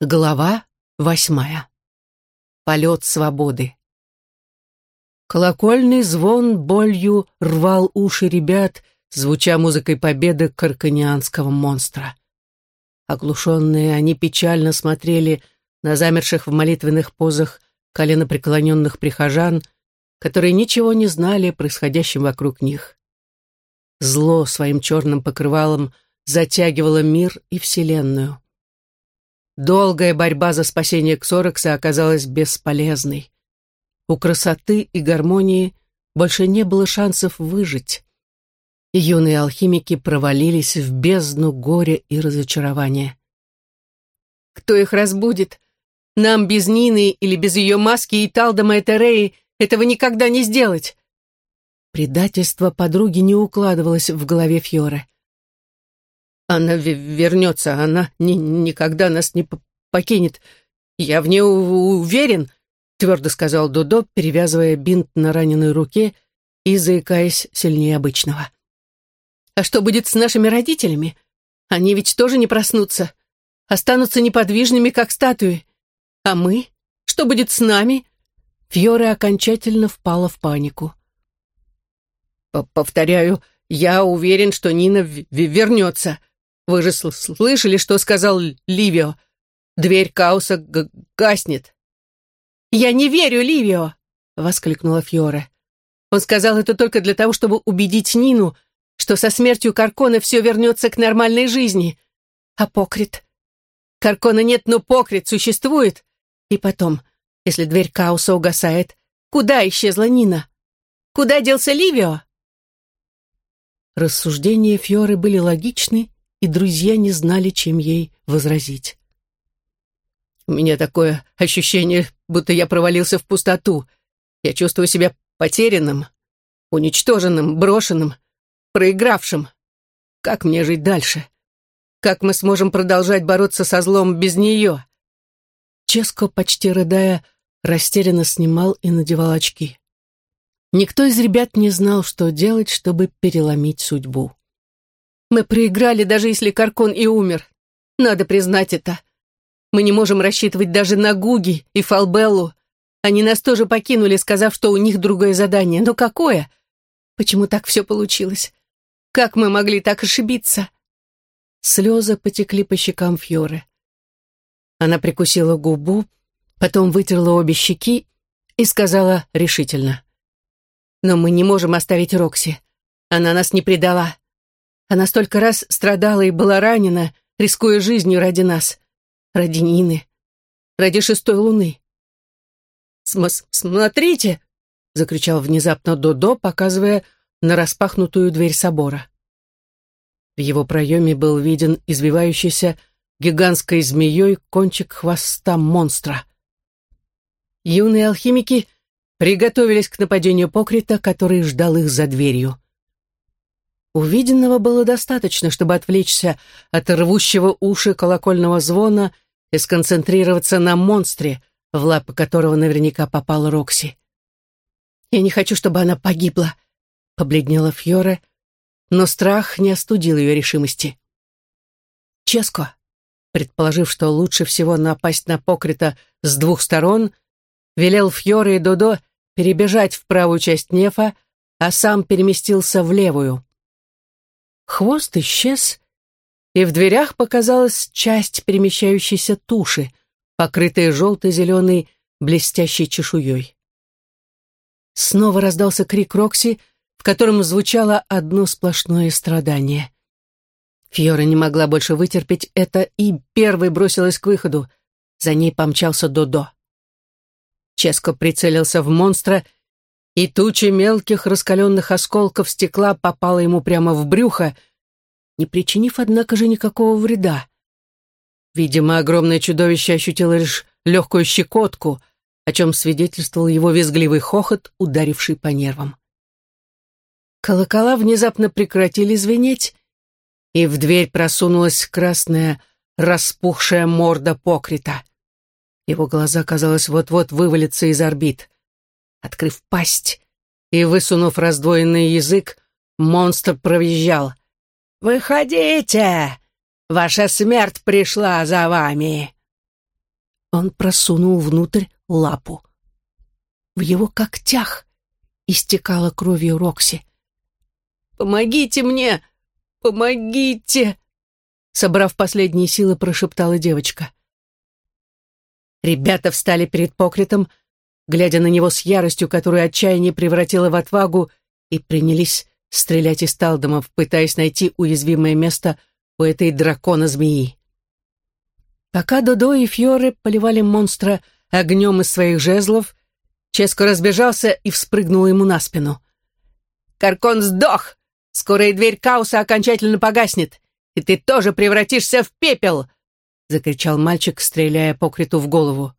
Глава восьмая. Полет свободы. Колокольный звон болью рвал уши ребят, звуча музыкой победы карканианского монстра. Оглушенные, они печально смотрели на замерших в молитвенных позах коленопреклоненных прихожан, которые ничего не знали о происходящем вокруг них. Зло своим черным покрывалом затягивало мир и вселенную. Долгая борьба за спасение Ксорокса оказалась бесполезной. У красоты и гармонии больше не было шансов выжить. Юные алхимики провалились в бездну горя и разочарования. «Кто их разбудит? Нам без Нины или без ее маски и Талдома Этереи этого никогда не сделать!» Предательство подруги не укладывалось в голове Фьоры. Она вернется, она ни никогда нас не покинет. Я в ней уверен, твердо сказал Додо, перевязывая бинт на раненой руке и заикаясь сильнее обычного. А что будет с нашими родителями? Они ведь тоже не проснутся, останутся неподвижными, как статуи. А мы? Что будет с нами? Фьора окончательно впала в панику. «Повторяю, я уверен, что Нина вернется», вы же слышали, что сказал Ливио? Дверь Кауса гаснет. «Я не верю Ливио!» — воскликнула Фьоре. Он сказал это только для того, чтобы убедить Нину, что со смертью Каркона все вернется к нормальной жизни. А Покрит? Каркона нет, но Покрит существует. И потом, если дверь Кауса угасает, куда исчезла Нина? Куда делся Ливио? Рассуждения Фьоры были логичны и друзья не знали, чем ей возразить. «У меня такое ощущение, будто я провалился в пустоту. Я чувствую себя потерянным, уничтоженным, брошенным, проигравшим. Как мне жить дальше? Как мы сможем продолжать бороться со злом без нее?» Ческо, почти рыдая, растерянно снимал и надевал очки. Никто из ребят не знал, что делать, чтобы переломить судьбу. Мы проиграли, даже если Каркон и умер. Надо признать это. Мы не можем рассчитывать даже на Гуги и Фалбеллу. Они нас тоже покинули, сказав, что у них другое задание. Но какое? Почему так все получилось? Как мы могли так ошибиться? Слезы потекли по щекам Фьоры. Она прикусила губу, потом вытерла обе щеки и сказала решительно. «Но мы не можем оставить Рокси. Она нас не предала. Она столько раз страдала и была ранена, рискуя жизнью ради нас, ради Нины, ради шестой луны. См «Смотрите!» — закричал внезапно Додо, показывая на распахнутую дверь собора. В его проеме был виден извивающийся гигантской змеей кончик хвоста монстра. Юные алхимики приготовились к нападению Покрита, который ждал их за дверью. Увиденного было достаточно, чтобы отвлечься от рвущего уши колокольного звона и сконцентрироваться на монстре, в лапы которого наверняка попала Рокси. «Я не хочу, чтобы она погибла», — побледнела Фьора, но страх не остудил ее решимости. Ческо, предположив, что лучше всего напасть на Покрита с двух сторон, велел Фьоре и Додо перебежать в правую часть нефа, а сам переместился в левую. Хвост исчез, и в дверях показалась часть перемещающейся туши, покрытая желто-зеленой блестящей чешуей. Снова раздался крик Рокси, в котором звучало одно сплошное страдание. Фьора не могла больше вытерпеть это и первой бросилась к выходу. За ней помчался Додо. Ческо прицелился в монстра и туча мелких раскаленных осколков стекла попала ему прямо в брюхо, не причинив, однако же, никакого вреда. Видимо, огромное чудовище ощутило лишь легкую щекотку, о чем свидетельствовал его визгливый хохот, ударивший по нервам. Колокола внезапно прекратили звенеть, и в дверь просунулась красная, распухшая морда покрита. Его глаза, казалось, вот-вот вывалятся из орбит. Открыв пасть и высунув раздвоенный язык, монстр провизжал. «Выходите! Ваша смерть пришла за вами!» Он просунул внутрь лапу. В его когтях истекала кровью Рокси. «Помогите мне! Помогите!» Собрав последние силы, прошептала девочка. Ребята встали перед покритом, глядя на него с яростью, которую отчаяние превратило в отвагу, и принялись стрелять из талдомов, пытаясь найти уязвимое место у этой дракона-змеи. Пока Додо и Фьоре поливали монстра огнем из своих жезлов, Ческо разбежался и вспрыгнул ему на спину. «Каркон сдох! Скоро и дверь Кауса окончательно погаснет, и ты тоже превратишься в пепел!» — закричал мальчик, стреляя Покриту в голову.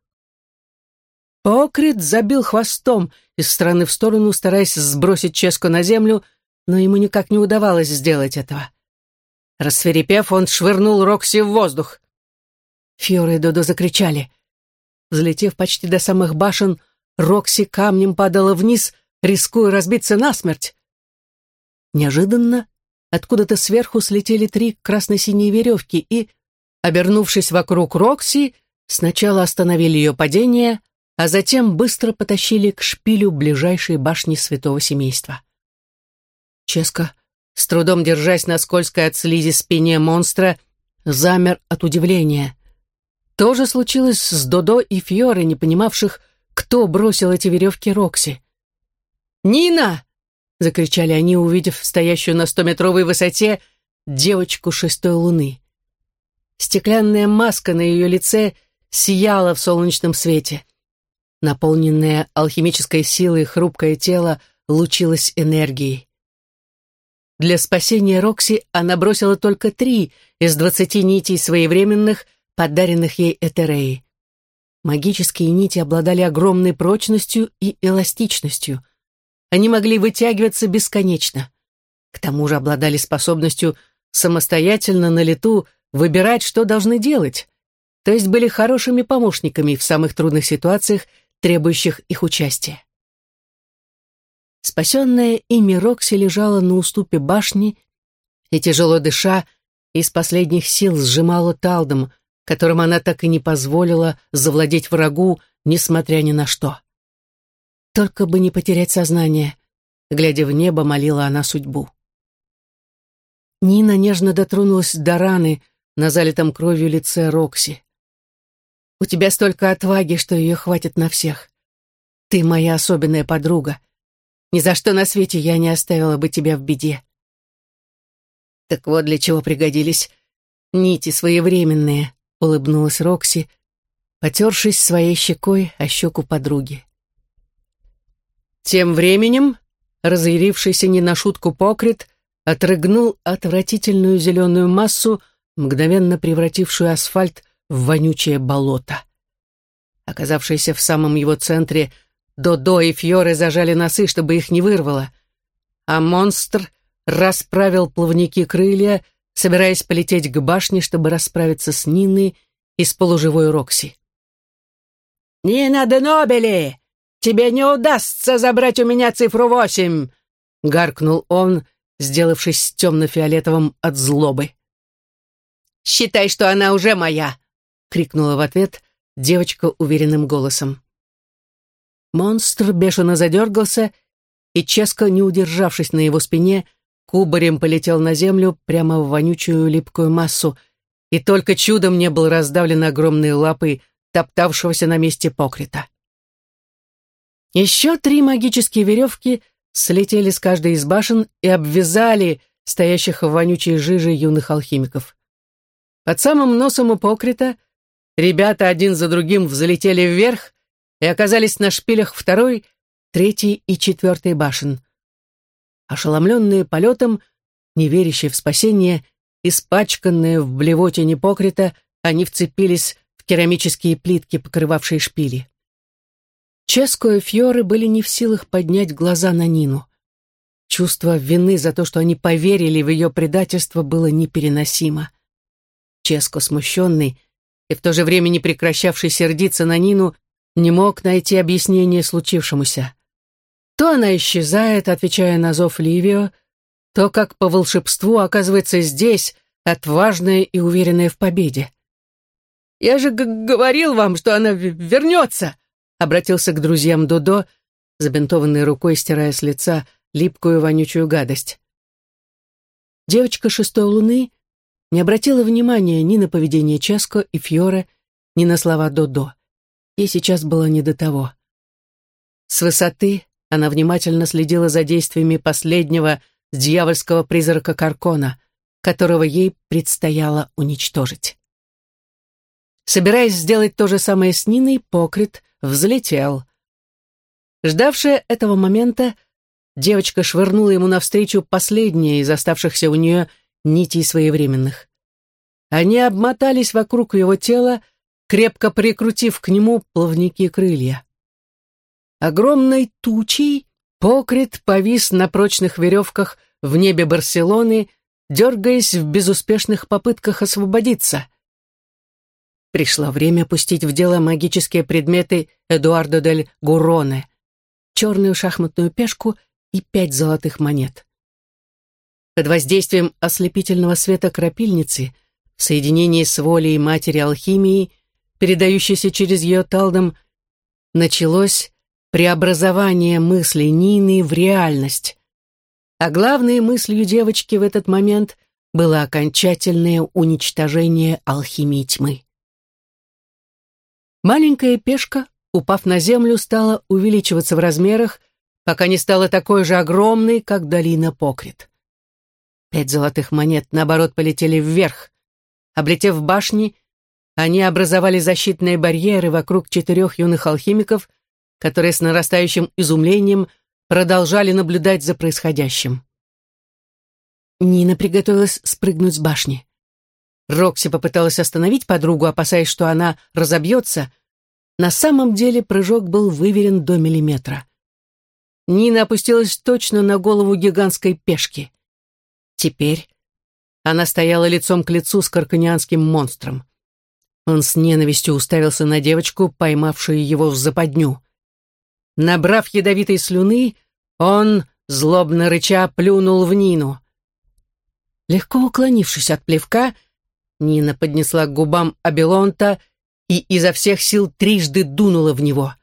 Покрит забил хвостом из стороны в сторону, стараясь сбросить Ческо на землю, но ему никак не удавалось сделать этого. Рассверепев, он швырнул Рокси в воздух. Фьора и Додо закричали. Взлетев почти до самых башен, Рокси камнем падала вниз, рискуя разбиться насмерть. Неожиданно откуда-то сверху слетели три красно-синие веревки и, обернувшись вокруг Рокси, сначала остановили ее падение, а затем быстро потащили к шпилю ближайшей башни святого семейства. Ческа, с трудом держась на скользкой от слизи спине монстра, замер от удивления. То же случилось с Додо и Фьоре, не понимавших, кто бросил эти веревки Рокси. «Нина!» — закричали они, увидев стоящую на стометровой высоте девочку шестой луны. Стеклянная маска на ее лице сияла в солнечном свете. Наполненное алхимической силой хрупкое тело лучилось энергией. Для спасения Рокси она бросила только три из двадцати нитей своевременных, подаренных ей Этереей. Магические нити обладали огромной прочностью и эластичностью. Они могли вытягиваться бесконечно. К тому же обладали способностью самостоятельно на лету выбирать, что должны делать, то есть были хорошими помощниками в самых трудных ситуациях требующих их участия. Спасенная ими Рокси лежала на уступе башни и, тяжело дыша, из последних сил сжимала талдом, которым она так и не позволила завладеть врагу, несмотря ни на что. Только бы не потерять сознание, глядя в небо, молила она судьбу. Нина нежно дотронулась до раны на залитом кровью лице Рокси. У тебя столько отваги, что ее хватит на всех. Ты моя особенная подруга. Ни за что на свете я не оставила бы тебя в беде. Так вот для чего пригодились нити своевременные, улыбнулась Рокси, потершись своей щекой о щеку подруги. Тем временем разъярившийся не на шутку покрит отрыгнул отвратительную зеленую массу, мгновенно превратившую асфальт в вонючее болото. Оказавшиеся в самом его центре, Додо и Фьоры зажали носы, чтобы их не вырвало, а монстр расправил плавники крылья, собираясь полететь к башне, чтобы расправиться с Ниной и с полуживой Рокси. «Нина де Нобели! Тебе не удастся забрать у меня цифру восемь!» — гаркнул он, сделавшись темно-фиолетовым от злобы. «Считай, что она уже моя!» — крикнула в ответ девочка уверенным голосом. Монстр бешено задергался, и Ческо, не удержавшись на его спине, кубарем полетел на землю прямо в вонючую липкую массу, и только чудом не был раздавлен огромной лапой топтавшегося на месте покрита. Еще три магические веревки слетели с каждой из башен и обвязали стоящих в вонючей жиже юных алхимиков. Под самым носом у покрита ребята один за другим взлетели вверх и оказались на шпилях второй, третьей и четвертой башен. Ошеломленные полетом, не верящие в спасение, испачканные в блевоте непокрита, они вцепились в керамические плитки, покрывавшие шпили. Ческо и Фьоры были не в силах поднять глаза на Нину. Чувство вины за то, что они поверили в ее предательство, было непереносимо. Ческо, смущенный и в то же время не прекращавший сердиться на Нину, не мог найти объяснение случившемуся. То она исчезает, отвечая на зов Ливио, то, как по волшебству, оказывается здесь, отважная и уверенная в победе. «Я же говорил вам, что она вернется!» Обратился к друзьям Додо, забинтованной рукой стирая с лица липкую вонючую гадость. Девочка шестой луны не обратила внимания ни на поведение Ческо и Фьора, ни на слова Додо. Ей сейчас было не до того. С высоты она внимательно следила за действиями последнего дьявольского призрака Каркона, которого ей предстояло уничтожить. Собираясь сделать то же самое с Ниной, Покрит взлетел. Ждавшая этого момента, девочка швырнула ему навстречу последние из оставшихся у нее нитей своевременных. Они обмотались вокруг его тела, крепко прикрутив к нему плавники крылья. Огромной тучей Покрит повис на прочных веревках в небе Барселоны, дергаясь в безуспешных попытках освободиться. Пришло время пустить в дело магические предметы Эдуардо дель Гуроне, черную шахматную пешку и пять золотых монет. Под воздействием ослепительного света крапильницы, в соединении с волей матери алхимии, передающейся через ее талдом, началось преобразование мысли Нины в реальность. А главной мыслью девочки в этот момент было окончательное уничтожение алхимии тьмы. Маленькая пешка, упав на землю, стала увеличиваться в размерах, пока не стала такой же огромной, как долина Покрит. Пять золотых монет, наоборот, полетели вверх. Облетев башни, они образовали защитные барьеры вокруг четырех юных алхимиков, которые с нарастающим изумлением продолжали наблюдать за происходящим. Нина приготовилась спрыгнуть с башни. Рокси попыталась остановить подругу, опасаясь, что она разобьется. На самом деле прыжок был выверен до миллиметра. Нина опустилась точно на голову гигантской пешки. Теперь она стояла лицом к лицу с карканианским монстром. Он с ненавистью уставился на девочку, поймавшую его в западню. Набрав ядовитой слюны, он, злобно рыча, плюнул в Нину. Легко уклонившись от плевка, Нина поднесла к губам Абелонта и изо всех сил трижды дунула в него.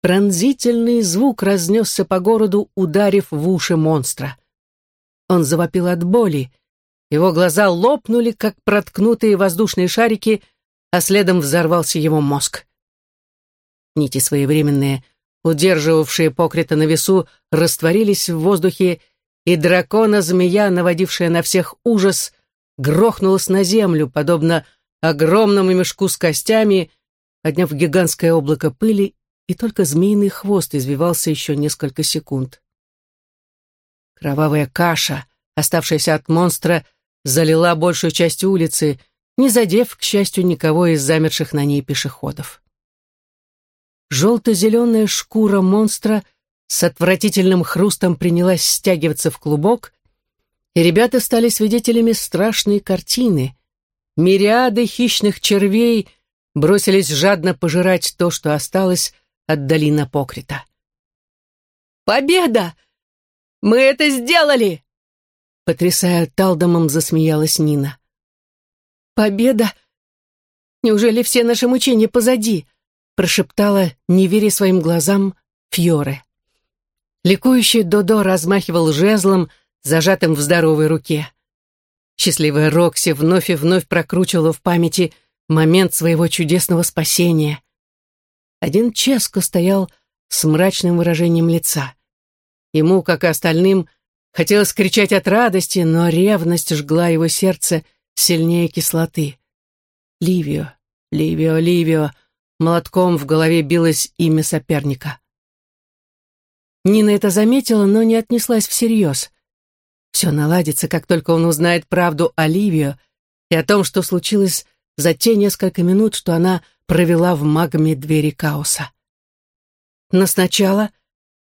Пронзительный звук разнесся по городу, ударив в уши монстра. Он завопил от боли. Его глаза лопнули, как проткнутые воздушные шарики, а следом взорвался его мозг. Нити своевременные, удерживавшие Покрита на весу, растворились в воздухе, и дракона-змея, наводившая на всех ужас, грохнулась на землю, подобно огромному мешку с костями, подняв гигантское облако пыли, и только змеиный хвост извивался еще несколько секунд. Кровавая каша, оставшаяся от монстра, залила большую часть улицы, не задев, к счастью, никого из замерших на ней пешеходов. Желто-зеленая шкура монстра с отвратительным хрустом принялась стягиваться в клубок, и ребята стали свидетелями страшной картины. Мириады хищных червей бросились жадно пожирать то, что осталось от долина Покрита. «Победа! Мы это сделали!» Потрясая талдомом, засмеялась Нина. «Победа? Неужели все наши мучения позади?» прошептала, не веря своим глазам, Фьоре. Ликующий Додо размахивал жезлом, зажатым в здоровой руке. Счастливая Рокси вновь и вновь прокручивала в памяти момент своего чудесного спасения. Один Ческо стоял с мрачным выражением лица. Ему, как и остальным, хотелось кричать от радости, но ревность жгла его сердце сильнее кислоты. Ливио, Ливио, Ливио, молотком в голове билось имя соперника. Нина это заметила, но не отнеслась всерьез. Все наладится, как только он узнает правду о Ливио и о том, что случилось за те несколько минут, что она провела в магме двери Каоса. Но сначала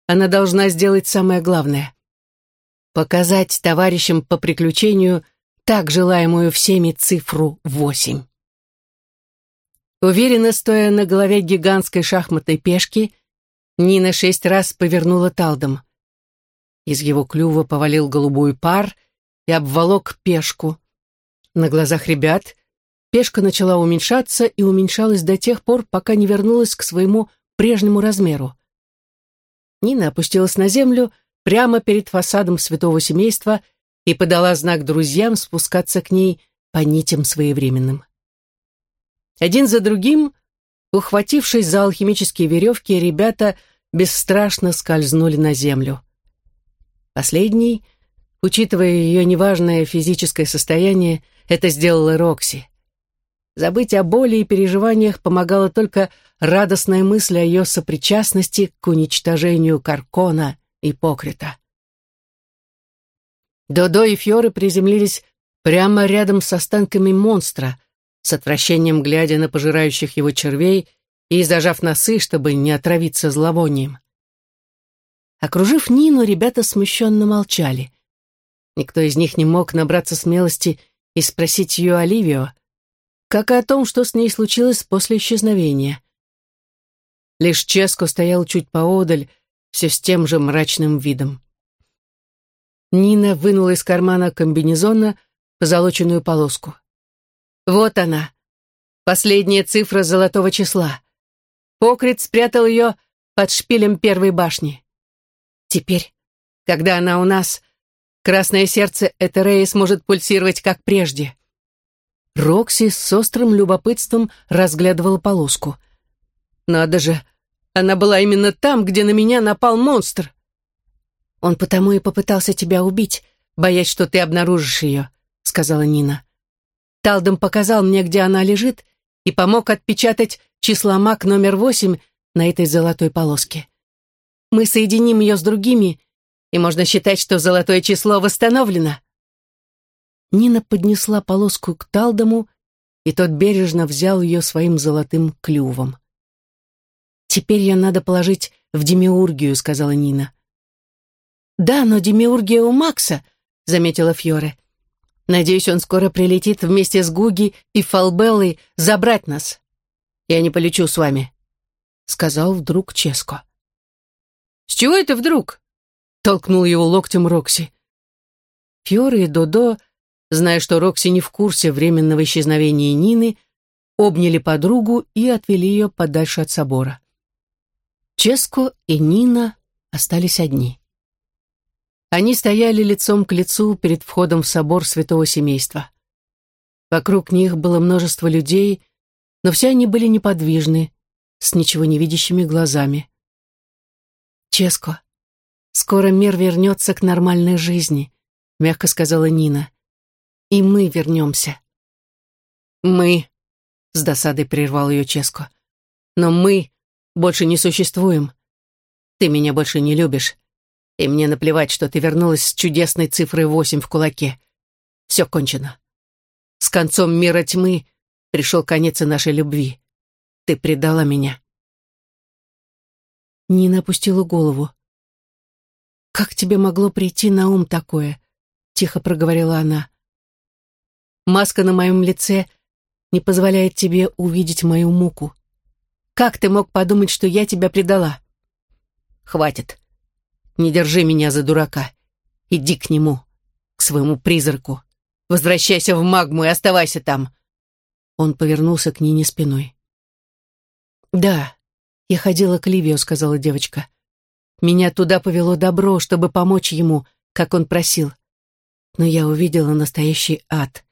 она должна сделать самое главное — показать товарищам по приключению так желаемую всеми цифру восемь. Уверенно стоя на голове гигантской шахматной пешки, Нина шесть раз повернула талдом. Из его клюва повалил голубой пар и обволок пешку. На глазах ребят пешка начала уменьшаться и уменьшалась до тех пор, пока не вернулась к своему прежнему размеру. Нина опустилась на землю прямо перед фасадом святого семейства и подала знак друзьям спускаться к ней по нитям своевременным. Один за другим, ухватившись за алхимические веревки, ребята бесстрашно скользнули на землю. Последний, учитывая ее неважное физическое состояние, это сделала Рокси. Забыть о боли и переживаниях помогала только радостная мысль о ее сопричастности к уничтожению Каркона и Покрита. Додо и Фьоры приземлились прямо рядом с останками монстра, с отвращением глядя на пожирающих его червей и зажав носы, чтобы не отравиться зловонием. Окружив Нину, ребята смущенно молчали. Никто из них не мог набраться смелости и спросить ее Оливио, как и о том, что с ней случилось после исчезновения. Лишь Ческо стоял чуть поодаль, все с тем же мрачным видом. Нина вынула из кармана комбинезона позолоченную полоску. Вот она, последняя цифра золотого числа. Покрит спрятал ее под шпилем первой башни. Теперь, когда она у нас, красное сердце Этереи сможет пульсировать, как прежде. Рокси с острым любопытством разглядывала полоску. «Надо же, она была именно там, где на меня напал монстр!» «Он потому и попытался тебя убить, боясь, что ты обнаружишь ее», — сказала Нина. Талдом показал мне, где она лежит, и помог отпечатать числомак номер восемь на этой золотой полоске. Мы соединим ее с другими, и можно считать, что золотое число восстановлено. Нина поднесла полоску к Талдому, и тот бережно взял ее своим золотым клювом. «Теперь ее надо положить в демиургию», — сказала Нина. «Да, но демиургия у Макса», — заметила Фьоре. «Надеюсь, он скоро прилетит вместе с Гуги и Фалбеллой забрать нас. Я не полечу с вами», — сказал вдруг Ческо. «С чего это вдруг?» — толкнул его локтем Рокси. Фьоре и Додо зная, что Рокси не в курсе временного исчезновения Нины, обняли подругу и отвели ее подальше от собора. Ческо и Нина остались одни. Они стояли лицом к лицу перед входом в собор святого семейства. Вокруг них было множество людей, но все они были неподвижны, с ничего не видящими глазами. «Ческо, скоро мир вернется к нормальной жизни», — мягко сказала Нина и мы вернемся. Мы, с досадой прервал ее Ческо, но мы больше не существуем. Ты меня больше не любишь, и мне наплевать, что ты вернулась с чудесной цифрой восемь в кулаке. Все кончено. С концом мира тьмы пришел конец и нашей любви. Ты предала меня. Нина опустила голову. «Как тебе могло прийти на ум такое?» — тихо проговорила она. Маска на моем лице не позволяет тебе увидеть мою муку. Как ты мог подумать, что я тебя предала? Хватит. Не держи меня за дурака. Иди к нему, к своему призраку. Возвращайся в магму и оставайся там. Он повернулся к Нине спиной. «Да, я ходила к Ливию», — сказала девочка. «Меня туда повело добро, чтобы помочь ему, как он просил. Но я увидела настоящий ад.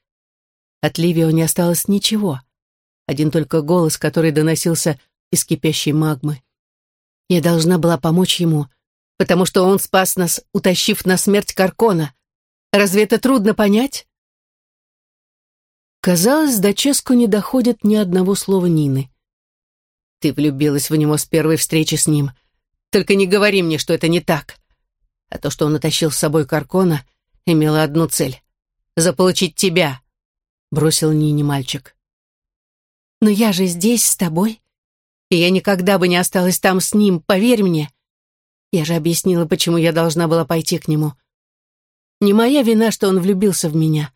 От Ливио не осталось ничего. Один только голос, который доносился из кипящей магмы. Я должна была помочь ему, потому что он спас нас, утащив на смерть Каркона. Разве это трудно понять? Казалось, до Ческу не доходит ни одного слова Нины. Ты влюбилась в него с первой встречи с ним. Только не говори мне, что это не так. А то, что он утащил с собой Каркона, имело одну цель — заполучить тебя бросил Нине мальчик. «Но я же здесь с тобой, и я никогда бы не осталась там с ним, поверь мне. Я же объяснила, почему я должна была пойти к нему. Не моя вина, что он влюбился в меня.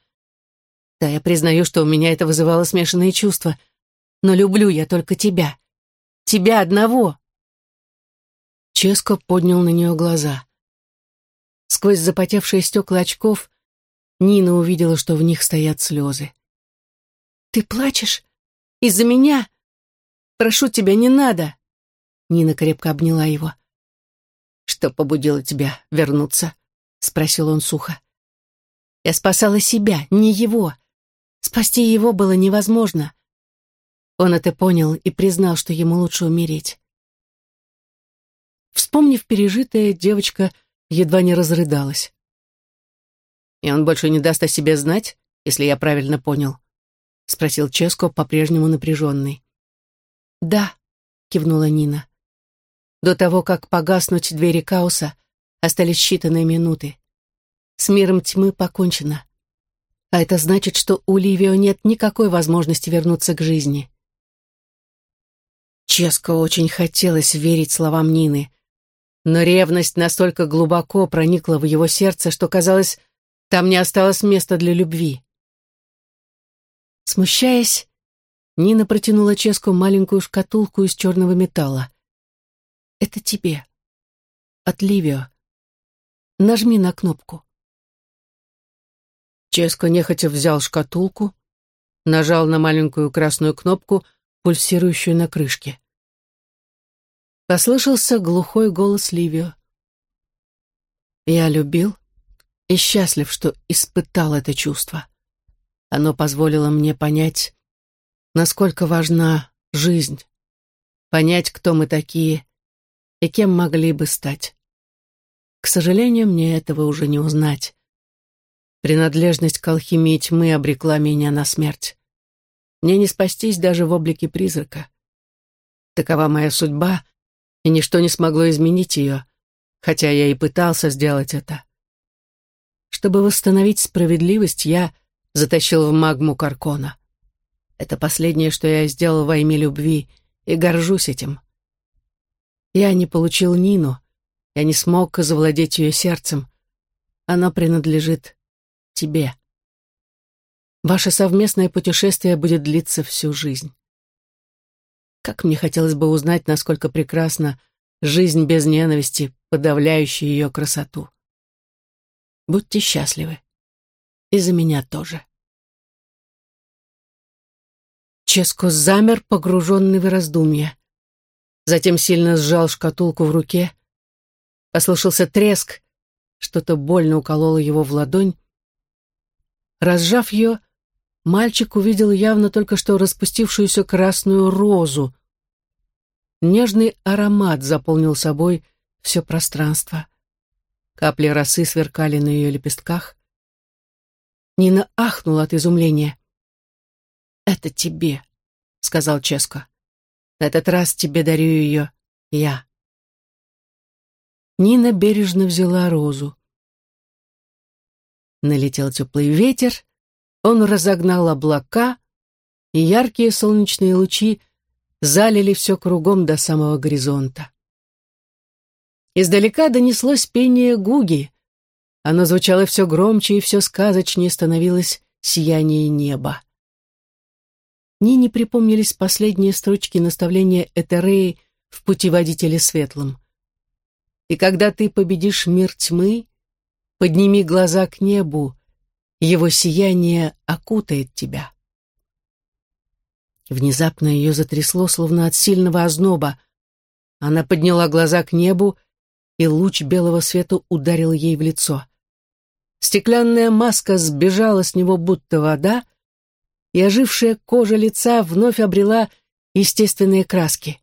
Да, я признаю, что у меня это вызывало смешанные чувства, но люблю я только тебя. Тебя одного». Ческо поднял на нее глаза. Сквозь запотевшие стекла очков Нина увидела, что в них стоят слезы. «Ты плачешь? Из-за меня? Прошу тебя, не надо!» Нина крепко обняла его. «Что побудило тебя вернуться?» — спросил он сухо. «Я спасала себя, не его. Спасти его было невозможно. Он это понял и признал, что ему лучше умереть. Вспомнив пережитое, девочка едва не разрыдалась. «И он больше не даст о себе знать, если я правильно понял?» — спросил Ческо, по-прежнему напряженный. «Да», — кивнула Нина. До того, как погаснуть двери Кауса, остались считанные минуты. С миром тьмы покончено. А это значит, что у Ливио нет никакой возможности вернуться к жизни. Ческо очень хотелось верить словам Нины, но ревность настолько глубоко проникла в его сердце, что, казалось, там не осталось места для любви. Смущаясь, Нина протянула Ческу маленькую шкатулку из черного металла. «Это тебе. От Ливио. Нажми на кнопку». Ческо нехотя взял шкатулку, нажал на маленькую красную кнопку, пульсирующую на крышке. Послышался глухой голос Ливио. «Я любил и счастлив, что испытал это чувство. Оно позволило мне понять, насколько важна жизнь, понять, кто мы такие и кем могли бы стать. К сожалению, мне этого уже не узнать. Принадлежность к алхимии тьмы обрекла меня на смерть. Мне не спастись даже в облике призрака. Такова моя судьба, и ничто не смогло изменить ее, хотя я и пытался сделать это. Чтобы восстановить справедливость, я затащил в магму Каркона. Это последнее, что я сделал во имя любви, и горжусь этим. Я не получил Нину, я не смог завладеть ее сердцем. Оно принадлежит тебе. Ваше совместное путешествие будет длиться всю жизнь. Как мне хотелось бы узнать, насколько прекрасна жизнь без ненависти, подавляющая ее красоту. Будьте счастливы. И за меня тоже. Ческо замер, погруженный в раздумья. Затем сильно сжал шкатулку в руке. Послышался треск, что-то больно укололо его в ладонь. Разжав ее, мальчик увидел явно только что распустившуюся красную розу. Нежный аромат заполнил собой все пространство. Капли росы сверкали на ее лепестках. Нина ахнула от изумления. «Это тебе», — сказал Ческо. «На этот раз тебе дарю ее я». Нина бережно взяла розу. Налетел теплый ветер, он разогнал облака, и яркие солнечные лучи залили все кругом до самого горизонта. Издалека донеслось пение гуги. Оно звучало все громче и все сказочнее становилось сияние неба. Нине припомнились последние строчки наставления Этереи в путеводителе светлом. «И когда ты победишь мир тьмы, подними глаза к небу, его сияние окутает тебя». Внезапно ее затрясло, словно от сильного озноба. Она подняла глаза к небу, и луч белого света ударил ей в лицо. Стеклянная маска сбежала с него, будто вода, и ожившая кожа лица вновь обрела естественные краски.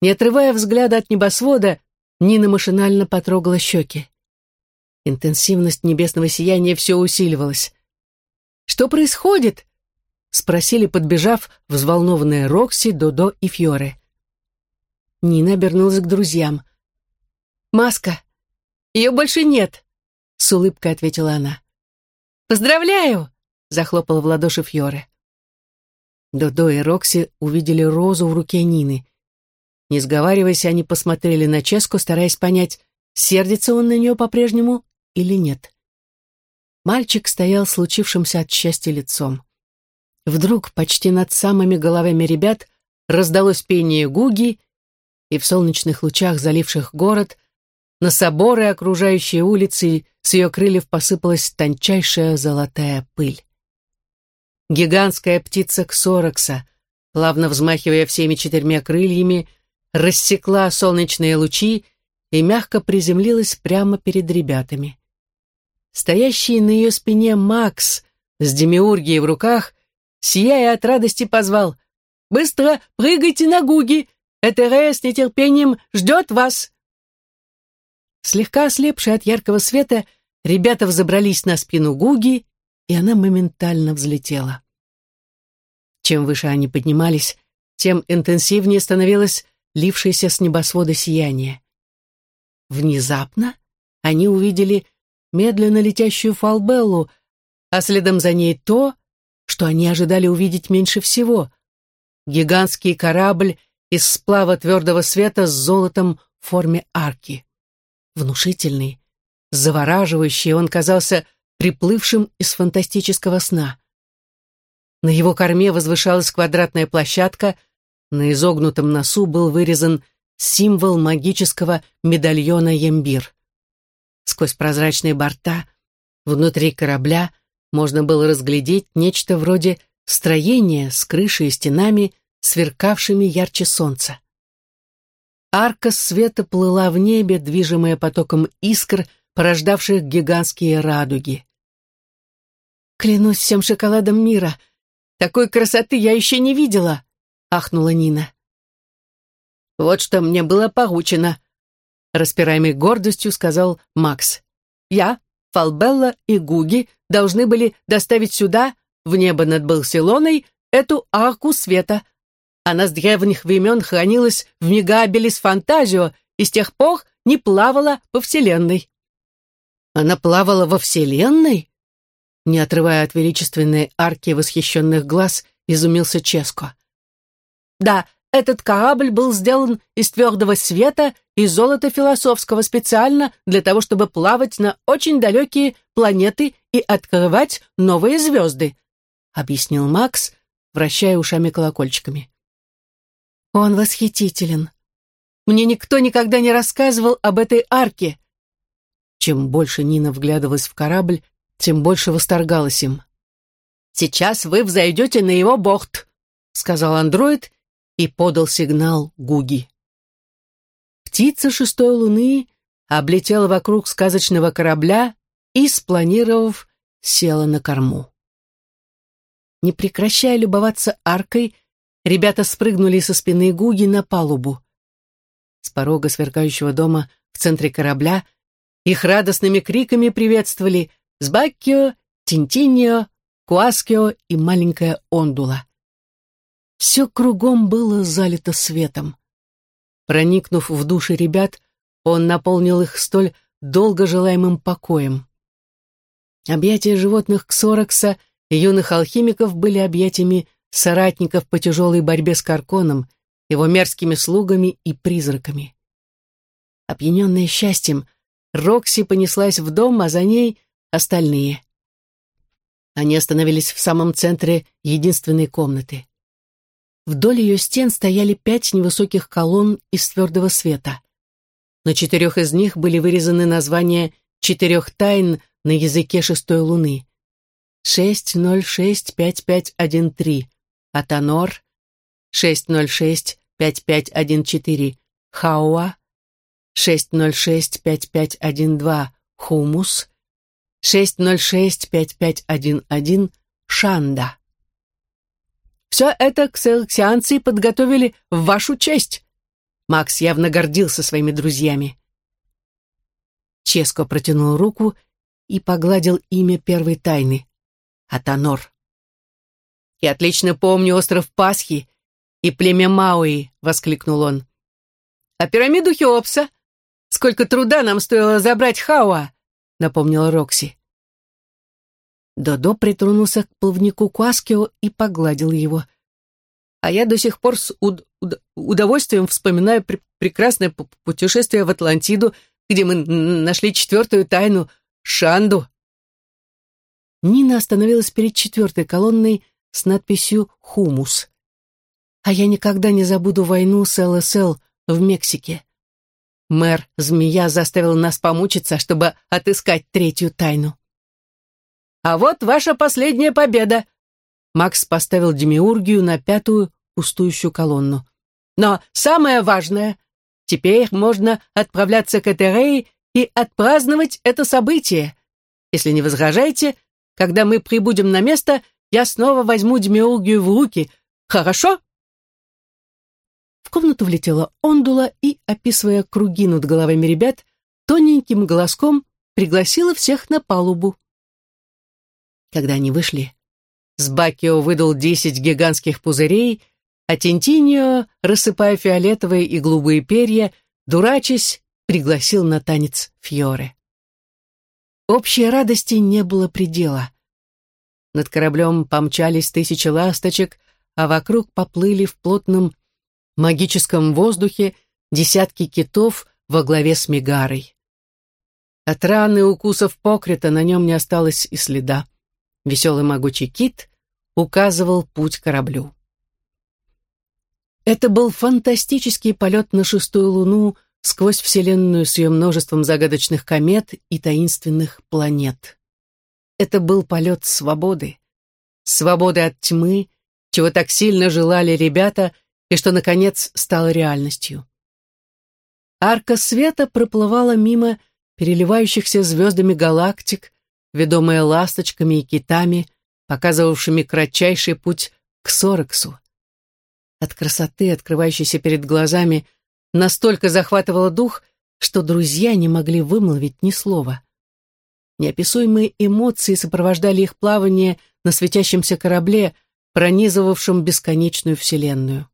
Не отрывая взгляда от небосвода, Нина машинально потрогала щеки. Интенсивность небесного сияния все усиливалась. «Что происходит?» — спросили, подбежав, взволнованные Рокси, Додо и Фьоре. Нина обернулась к друзьям. «Маска! Ее больше нет!» — с улыбкой ответила она. «Поздравляю!» — захлопала в ладоши Фьоре. Додо и Рокси увидели розу в руке Нины. Не сговариваясь, они посмотрели на Ческу, стараясь понять, сердится он на нее по-прежнему или нет. Мальчик стоял случившимся от счастья лицом. Вдруг почти над самыми головами ребят раздалось пение гуги, и в солнечных лучах, заливших город, на соборы, окружающие улицы, с ее крыльев посыпалась тончайшая золотая пыль. Гигантская птица Ксорокса, плавно взмахивая всеми четырьмя крыльями, рассекла солнечные лучи и мягко приземлилась прямо перед ребятами. Стоящий на ее спине Макс с демиургией в руках, сияя от радости, позвал «Быстро прыгайте на гуги! Этерея с нетерпением ждет вас!» Слегка ослепшие от яркого света, ребята взобрались на спину Гуги, и она моментально взлетела. Чем выше они поднимались, тем интенсивнее становилось лившееся с небосвода сияние. Внезапно они увидели медленно летящую фалбеллу, а следом за ней то, что они ожидали увидеть меньше всего — гигантский корабль из сплава твердого света с золотом в форме арки. Внушительный, завораживающий, он казался приплывшим из фантастического сна. На его корме возвышалась квадратная площадка, на изогнутом носу был вырезан символ магического медальона Ембир. Сквозь прозрачные борта, внутри корабля, можно было разглядеть нечто вроде строения с крышей и стенами, сверкавшими ярче солнца. Арка света плыла в небе, движимая потоком искр, порождавших гигантские радуги. «Клянусь всем шоколадом мира! Такой красоты я еще не видела!» — ахнула Нина. «Вот что мне было поручено», — распираемый гордостью сказал Макс. «Я, Фалбелла и Гуги должны были доставить сюда, в небо над Барселоной, эту арку света, она с древних времен хранилась в Мегабелис Фантазио и с тех пор не плавала по Вселенной. Она плавала во Вселенной? Не отрывая от величественной арки восхищенных глаз, изумился Ческо. Да, этот корабль был сделан из твердого света и золота философского специально для того, чтобы плавать на очень далекие планеты и открывать новые звезды, объяснил Макс, вращая ушами-колокольчиками. Он восхитителен. Мне никто никогда не рассказывал об этой арке. Чем больше Нина вглядывалась в корабль, тем больше восторгалась им. «Сейчас вы взойдете на его борт», — сказал андроид и подал сигнал Гуги. Птица шестой луны облетела вокруг сказочного корабля и, спланировав, села на корму. Не прекращая любоваться аркой, Ребята спрыгнули со спины Гуги на палубу. С порога сверкающего дома в центре корабля их радостными криками приветствовали Сбаккио, Тинтиньо, Куаскио и маленькая Ондула. Все кругом было залито светом. Проникнув в души ребят, он наполнил их столь долго желаемым покоем. Объятия животных Ксорокса и юных алхимиков были объятиями соратников по тяжелой борьбе с Карконом, его мерзкими слугами и призраками. Опьяненная счастьем, Рокси понеслась в дом, а за ней остальные. Они остановились в самом центре единственной комнаты. Вдоль ее стен стояли пять невысоких колонн из твердого света. На четырех из них были вырезаны названия четырех тайн на языке шестой луны. 6065513, Атанор 606-5514 Хауа 606-5512 Хумус 606-5511 Шанда. Все это ксероксианцы подготовили в вашу честь. Макс явно гордился своими друзьями. Ческо протянул руку и погладил имя первой тайны — Атанор. «И отлично помню остров Пасхи и племя Мауи», — воскликнул он. «А пирамиду Хеопса? Сколько труда нам стоило забрать Хауа!» — напомнила Рокси. Додо притронулся к плавнику Куаскио и погладил его. А я до сих пор с уд уд удовольствием вспоминаю пр прекрасное путешествие в Атлантиду, где мы нашли четвертую тайну — Шанду. Нина остановилась перед четвертой колонной с надписью «Хумус». А я никогда не забуду войну с ЛСЛ в Мексике. Мэр Змея заставил нас помучиться, чтобы отыскать третью тайну. «А вот ваша последняя победа!» Макс поставил демиургию на пятую пустующую колонну. «Но самое важное, теперь можно отправляться к Этерей и отпраздновать это событие. Если не возражаете, когда мы прибудем на место, я снова возьму демиургию в руки. Хорошо?» В комнату влетела Ондула и, описывая круги над головами ребят, тоненьким голоском пригласила всех на палубу. Когда они вышли, Сбакио выдал десять гигантских пузырей, а Тинтинио, рассыпая фиолетовые и голубые перья, дурачась, пригласил на танец Фьоре. Общей радости не было предела. Над кораблем помчались тысячи ласточек, а вокруг поплыли в плотном магическом воздухе десятки китов во главе с Мигарой. От раны укусов покрита на нем не осталось и следа. Веселый могучий кит указывал путь кораблю. Это был фантастический полет на шестую луну сквозь Вселенную с ее множеством загадочных комет и таинственных планет. Это был полет свободы. Свободы от тьмы, чего так сильно желали ребята и что, наконец, стало реальностью. Арка света проплывала мимо переливающихся звездами галактик, ведомая ласточками и китами, показывавшими кратчайший путь к Сорексу. От красоты, открывающейся перед глазами, настолько захватывало дух, что друзья не могли вымолвить ни слова. Неописуемые эмоции сопровождали их плавание на светящемся корабле, пронизывавшем бесконечную вселенную.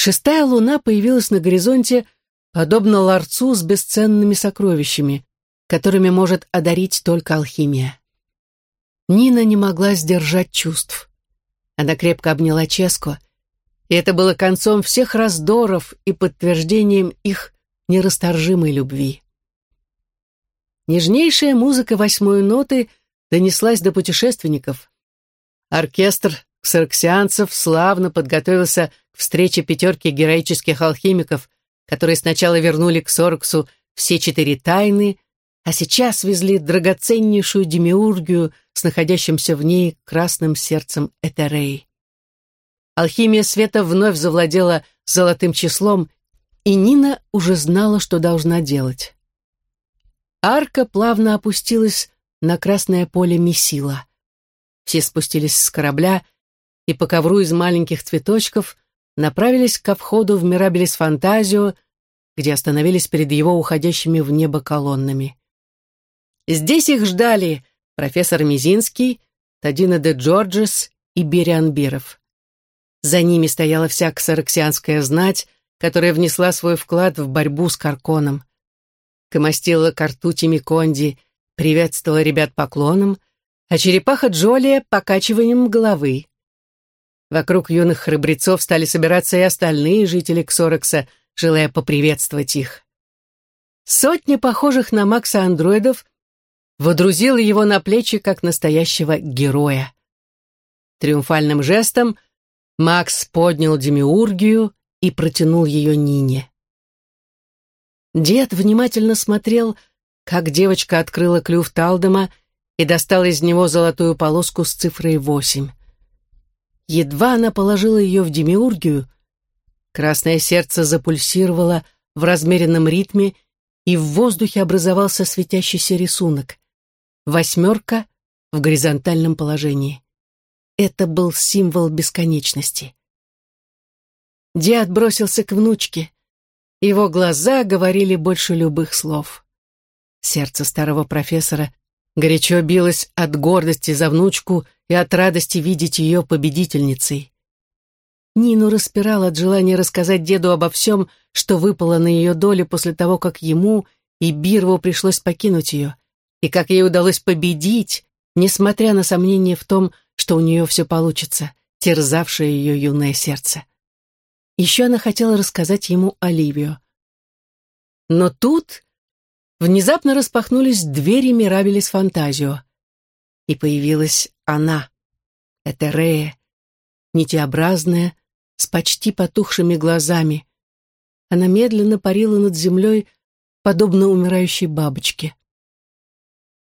Шестая луна появилась на горизонте, подобно ларцу с бесценными сокровищами, которыми может одарить только алхимия. Нина не могла сдержать чувств. Она крепко обняла Ческо, и это было концом всех раздоров и подтверждением их нерасторжимой любви. Нежнейшая музыка восьмой ноты донеслась до путешественников. Оркестр ксарксианцев славно подготовился к встрече пятерки героических алхимиков, которые сначала вернули к Сорксу все четыре тайны, а сейчас везли драгоценнейшую демиургию с находящимся в ней красным сердцем Этерей. Алхимия света вновь завладела золотым числом, и Нина уже знала, что должна делать. Арка плавно опустилась на красное поле Месила. Все спустились с корабля и по ковру из маленьких цветочков направились ко входу в Мирабелис Фантазио, где остановились перед его уходящими в небо колоннами. Здесь их ждали профессор Мизинский, Тадина де Джорджес и Бериан Биров. За ними стояла вся ксараксианская знать, которая внесла свой вклад в борьбу с Карконом. Камастила Картути Миконди приветствовала ребят поклоном, а черепаха Джолия — покачиванием головы. Вокруг юных храбрецов стали собираться и остальные жители Ксорекса, желая поприветствовать их. Сотня похожих на Макса андроидов водрузила его на плечи как настоящего героя. Триумфальным жестом Макс поднял демиургию и протянул ее Нине. Дед внимательно смотрел, как девочка открыла клюв Талдома и достала из него золотую полоску с цифрой восемь. Едва она положила ее в демиургию, красное сердце запульсировало в размеренном ритме, и в воздухе образовался светящийся рисунок. Восьмерка в горизонтальном положении. Это был символ бесконечности. Дед бросился к внучке. Его глаза говорили больше любых слов. Сердце старого профессора горячо билось от гордости за внучку и от радости видеть ее победительницей. Нину распирал от желания рассказать деду обо всем, что выпало на ее долю после того, как ему и Бирву пришлось покинуть ее, и как ей удалось победить, несмотря на сомнения в том, что у нее все получится, терзавшее ее юное сердце. Еще она хотела рассказать ему Оливию. Но тут внезапно распахнулись двери Мирабелис Фантазио, и появилась она, Этерея, нитеобразная, с почти потухшими глазами. Она медленно парила над землей, подобно умирающей бабочке.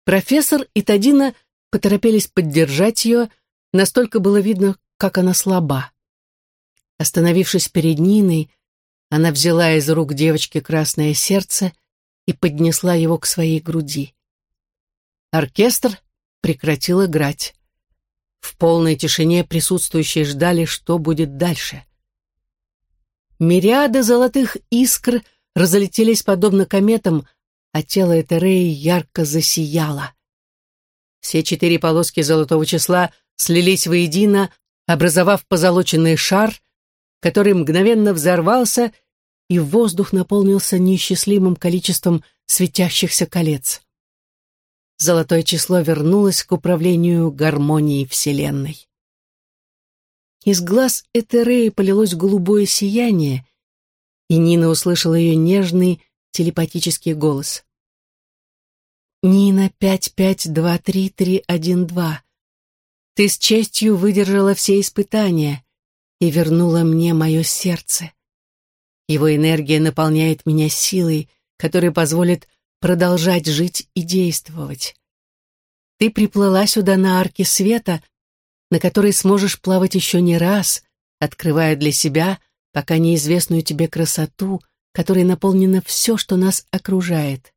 Профессор и Тадина поторопились поддержать ее, Настолько было видно, как она слаба. Остановившись перед Ниной, она взяла из рук девочки красное сердце и поднесла его к своей груди. Оркестр прекратил играть. В полной тишине присутствующие ждали, что будет дальше. Мириады золотых искр разлетелись подобно кометам, а тело Этереи ярко засияло. Все четыре полоски золотого числа слились воедино, образовав позолоченный шар, который мгновенно взорвался, и воздух наполнился неисчислимым количеством светящихся колец. Золотое число вернулось к управлению гармонией Вселенной. Из глаз Этереи полилось голубое сияние, и Нина услышала ее нежный телепатический голос. «Нина, пять, пять, два, три, три, один, два. Ты с честью выдержала все испытания и вернула мне мое сердце. Его энергия наполняет меня силой, которая позволит продолжать жить и действовать. Ты приплыла сюда на арке света, на которой сможешь плавать еще не раз, открывая для себя пока неизвестную тебе красоту, которой наполнено все, что нас окружает.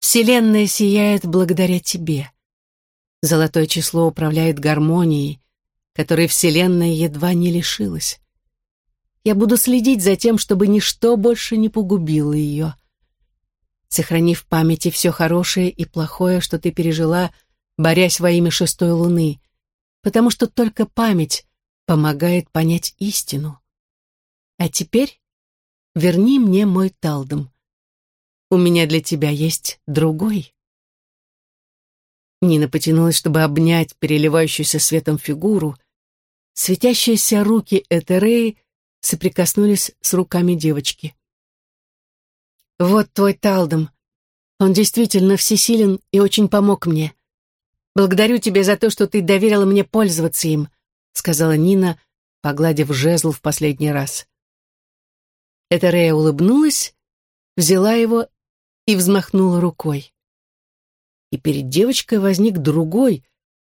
Вселенная сияет благодаря тебе. Золотое число управляет гармонией, которой Вселенная едва не лишилась. Я буду следить за тем, чтобы ничто больше не погубило ее — Сохрани в памяти все хорошее и плохое, что ты пережила, борясь во имя шестой луны, потому что только память помогает понять истину. А теперь верни мне мой талдом. У меня для тебя есть другой. Нина потянулась, чтобы обнять переливающуюся светом фигуру. Светящиеся руки Этереи соприкоснулись с руками девочки. «Вот твой Талдом. Он действительно всесилен и очень помог мне. Благодарю тебя за то, что ты доверила мне пользоваться им», сказала Нина, погладив жезл в последний раз. Этерея улыбнулась, взяла его и взмахнула рукой. И перед девочкой возник другой,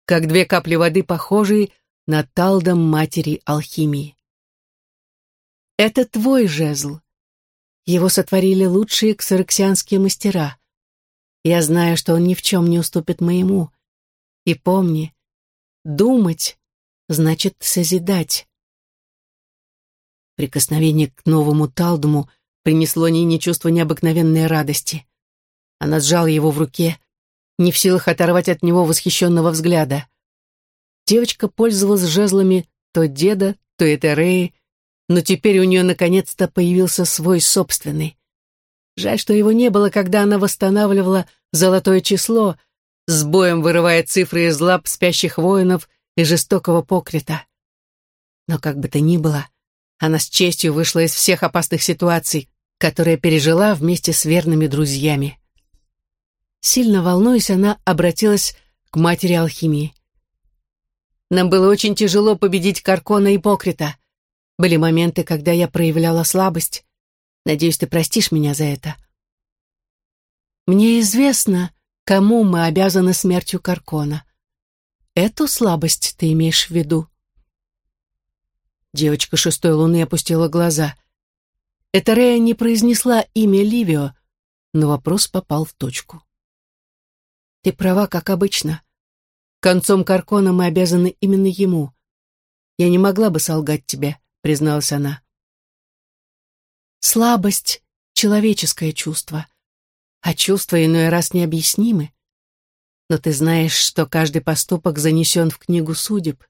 как две капли воды, похожие на талдом матери алхимии. «Это твой жезл», его сотворили лучшие ксараксианские мастера. Я знаю, что он ни в чем не уступит моему. И помни, думать значит созидать. Прикосновение к новому талдуму принесло Нине чувство необыкновенной радости. Она сжала его в руке, не в силах оторвать от него восхищенного взгляда. Девочка пользовалась жезлами то деда, то Этереи, но теперь у нее наконец-то появился свой собственный. Жаль, что его не было, когда она восстанавливала золотое число, с боем вырывая цифры из лап спящих воинов и жестокого покрита. Но как бы то ни было, она с честью вышла из всех опасных ситуаций, которые пережила вместе с верными друзьями. Сильно волнуясь, она обратилась к матери алхимии. «Нам было очень тяжело победить Каркона и Покрита. Были моменты, когда я проявляла слабость. Надеюсь, ты простишь меня за это. Мне известно, кому мы обязаны смертью Каркона. Эту слабость ты имеешь в виду? Девочка шестой луны опустила глаза. Этерея не произнесла имя Ливио, но вопрос попал в точку. Ты права, как обычно. Концом Каркона мы обязаны именно ему. Я не могла бы солгать тебе. — призналась она. «Слабость — человеческое чувство, а чувства иной раз необъяснимы. Но ты знаешь, что каждый поступок занесен в книгу судеб.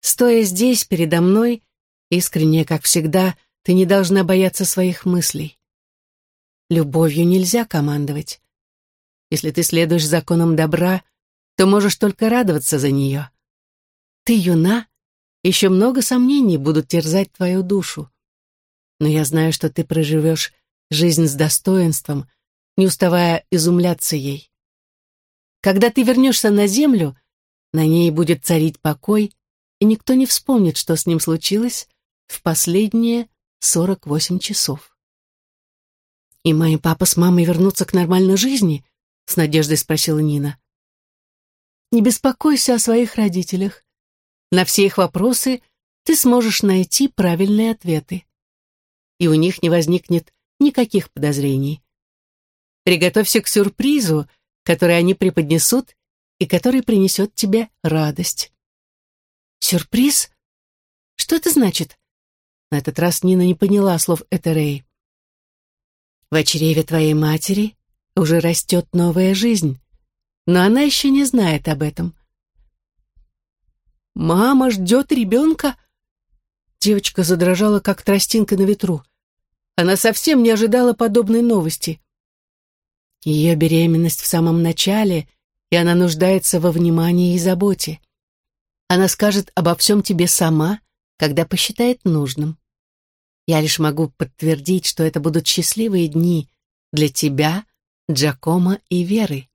Стоя здесь, передо мной, искренне, как всегда, ты не должна бояться своих мыслей. Любовью нельзя командовать. Если ты следуешь законам добра, то можешь только радоваться за нее. Ты юна, еще много сомнений будут терзать твою душу. Но я знаю, что ты проживешь жизнь с достоинством, не уставая изумляться ей. Когда ты вернешься на землю, на ней будет царить покой, и никто не вспомнит, что с ним случилось в последние сорок восемь часов. «И мои папа с мамой вернутся к нормальной жизни?» — с надеждой спросила Нина. Не беспокойся о своих родителях. На все их вопросы ты сможешь найти правильные ответы. И у них не возникнет никаких подозрений. Приготовься к сюрпризу, который они преподнесут и который принесет тебе радость. Сюрприз? Что это значит? На этот раз Нина не поняла слов Этерей. В чреве твоей матери уже растет новая жизнь, но она еще не знает об этом. «Мама ждет ребенка?» Девочка задрожала, как тростинка на ветру. Она совсем не ожидала подобной новости. Ее беременность в самом начале, и она нуждается во внимании и заботе. Она скажет обо всем тебе сама, когда посчитает нужным. Я лишь могу подтвердить, что это будут счастливые дни для тебя, Джакома и Веры.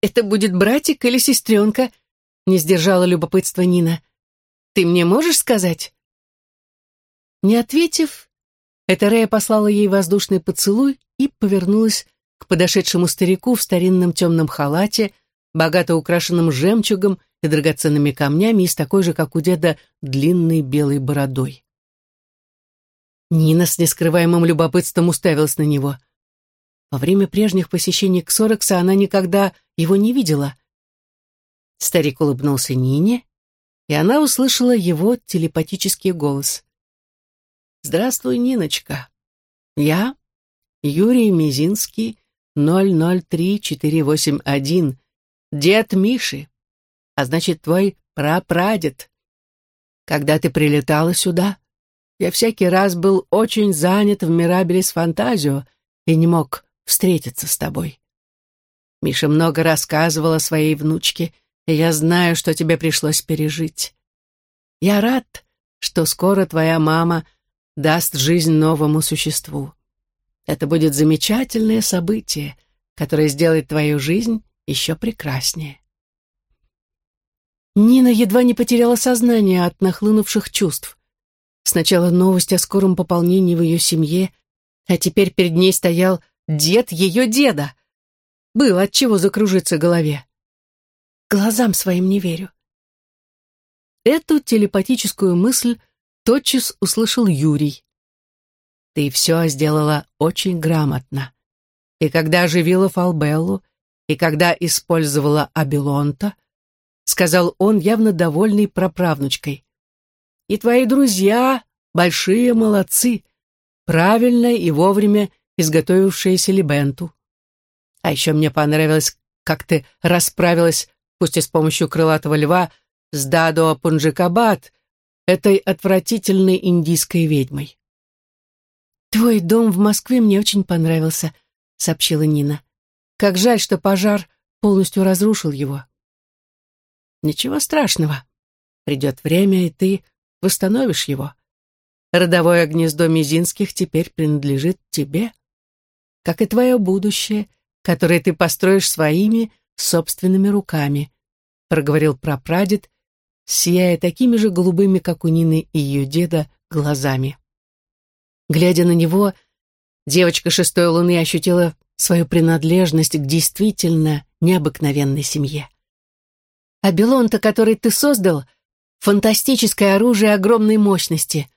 «Это будет братик или сестренка?» — не сдержала любопытство Нина. «Ты мне можешь сказать?» Не ответив, Этерея послала ей воздушный поцелуй и повернулась к подошедшему старику в старинном темном халате, богато украшенном жемчугом и драгоценными камнями и с такой же, как у деда, длинной белой бородой. Нина с нескрываемым любопытством уставилась на него. Во время прежних посещений Ксорекса она никогда его не видела. Старик улыбнулся Нине, и она услышала его телепатический голос. «Здравствуй, Ниночка. Я Юрий Мизинский, 003481, дед Миши, а значит, твой прапрадед. Когда ты прилетала сюда, я всякий раз был очень занят в Мирабелис Фантазио и не мог встретиться с тобой. Миша много рассказывал о своей внучке, и я знаю, что тебе пришлось пережить. Я рад, что скоро твоя мама даст жизнь новому существу. Это будет замечательное событие, которое сделает твою жизнь еще прекраснее. Нина едва не потеряла сознание от нахлынувших чувств. Сначала новость о скором пополнении в ее семье, а теперь перед ней стоял дед ее деда. Было от чего закружиться голове. Глазам своим не верю. Эту телепатическую мысль тотчас услышал Юрий. Ты все сделала очень грамотно. И когда оживила Фалбеллу, и когда использовала Абилонта, сказал он, явно довольный проправнучкой. И твои друзья большие молодцы, правильно и вовремя изготовившиеся Либенту. А еще мне понравилось, как ты расправилась, пусть и с помощью крылатого льва, с Дадо Пунджикабат, этой отвратительной индийской ведьмой. «Твой дом в Москве мне очень понравился», — сообщила Нина. «Как жаль, что пожар полностью разрушил его». «Ничего страшного. Придет время, и ты восстановишь его. Родовое гнездо Мизинских теперь принадлежит тебе, как и твое будущее, которое ты построишь своими собственными руками», — проговорил прапрадед, сияя такими же голубыми, как у Нины и ее деда, глазами. Глядя на него, девочка шестой луны ощутила свою принадлежность к действительно необыкновенной семье. А Белон-то, который ты создал, фантастическое оружие огромной мощности.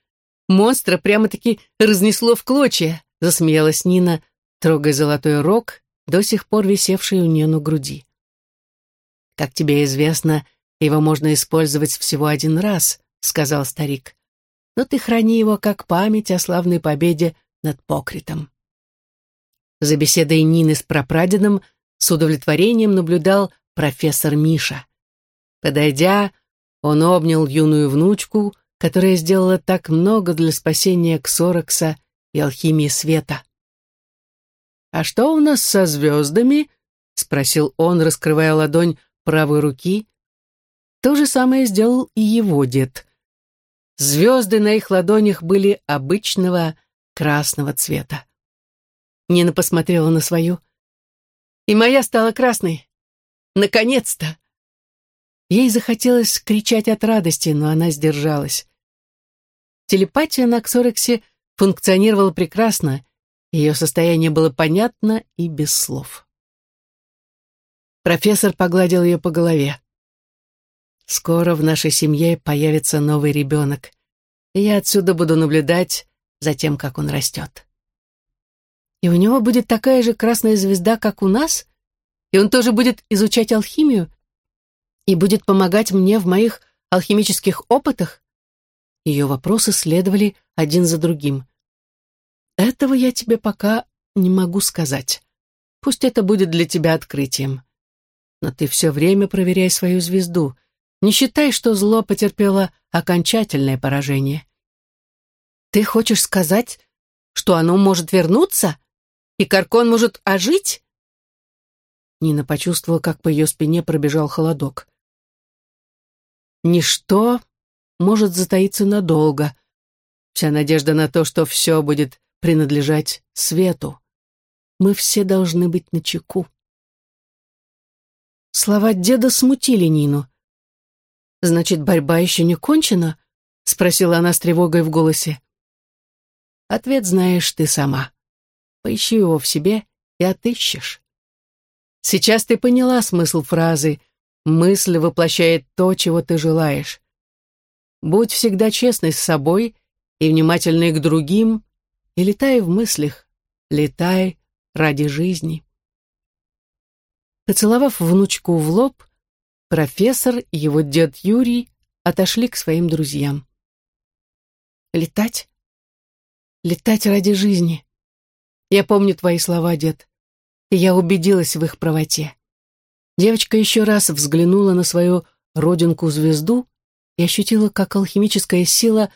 Монстра прямо-таки разнесло в клочья, засмеялась Нина, трогая золотой рог, до сих пор висевший у нее на груди. Как тебе известно, его можно использовать всего один раз, сказал старик но ты храни его как память о славной победе над Покритом. За беседой Нины с прапрадедом с удовлетворением наблюдал профессор Миша. Подойдя, он обнял юную внучку, которая сделала так много для спасения Ксорокса и алхимии света. «А что у нас со звездами?» — спросил он, раскрывая ладонь правой руки. То же самое сделал и его дед. Звезды на их ладонях были обычного красного цвета. Нина посмотрела на свою. И моя стала красной. Наконец-то! Ей захотелось кричать от радости, но она сдержалась. Телепатия на Ксорексе функционировала прекрасно, ее состояние было понятно и без слов. Профессор погладил ее по голове. «Скоро в нашей семье появится новый ребенок, и я отсюда буду наблюдать за тем, как он растет». «И у него будет такая же красная звезда, как у нас? И он тоже будет изучать алхимию? И будет помогать мне в моих алхимических опытах?» Ее вопросы следовали один за другим. «Этого я тебе пока не могу сказать. Пусть это будет для тебя открытием. Но ты все время проверяй свою звезду. Не считай, что зло потерпело окончательное поражение. Ты хочешь сказать, что оно может вернуться? И Каркон может ожить? Нина почувствовала, как по ее спине пробежал холодок. Ничто может затаиться надолго. Вся надежда на то, что все будет принадлежать свету. Мы все должны быть начеку. Слова деда смутили Нину. «Значит, борьба еще не кончена?» — спросила она с тревогой в голосе. «Ответ знаешь ты сама. Поищи его в себе и отыщешь. Сейчас ты поняла смысл фразы «мысль воплощает то, чего ты желаешь». Будь всегда честной с собой и внимательной к другим, и летай в мыслях, летай ради жизни. Поцеловав внучку в лоб, профессор и его дед Юрий отошли к своим друзьям. «Летать? Летать ради жизни. Я помню твои слова, дед, и я убедилась в их правоте». Девочка еще раз взглянула на свою родинку-звезду и ощутила, как алхимическая сила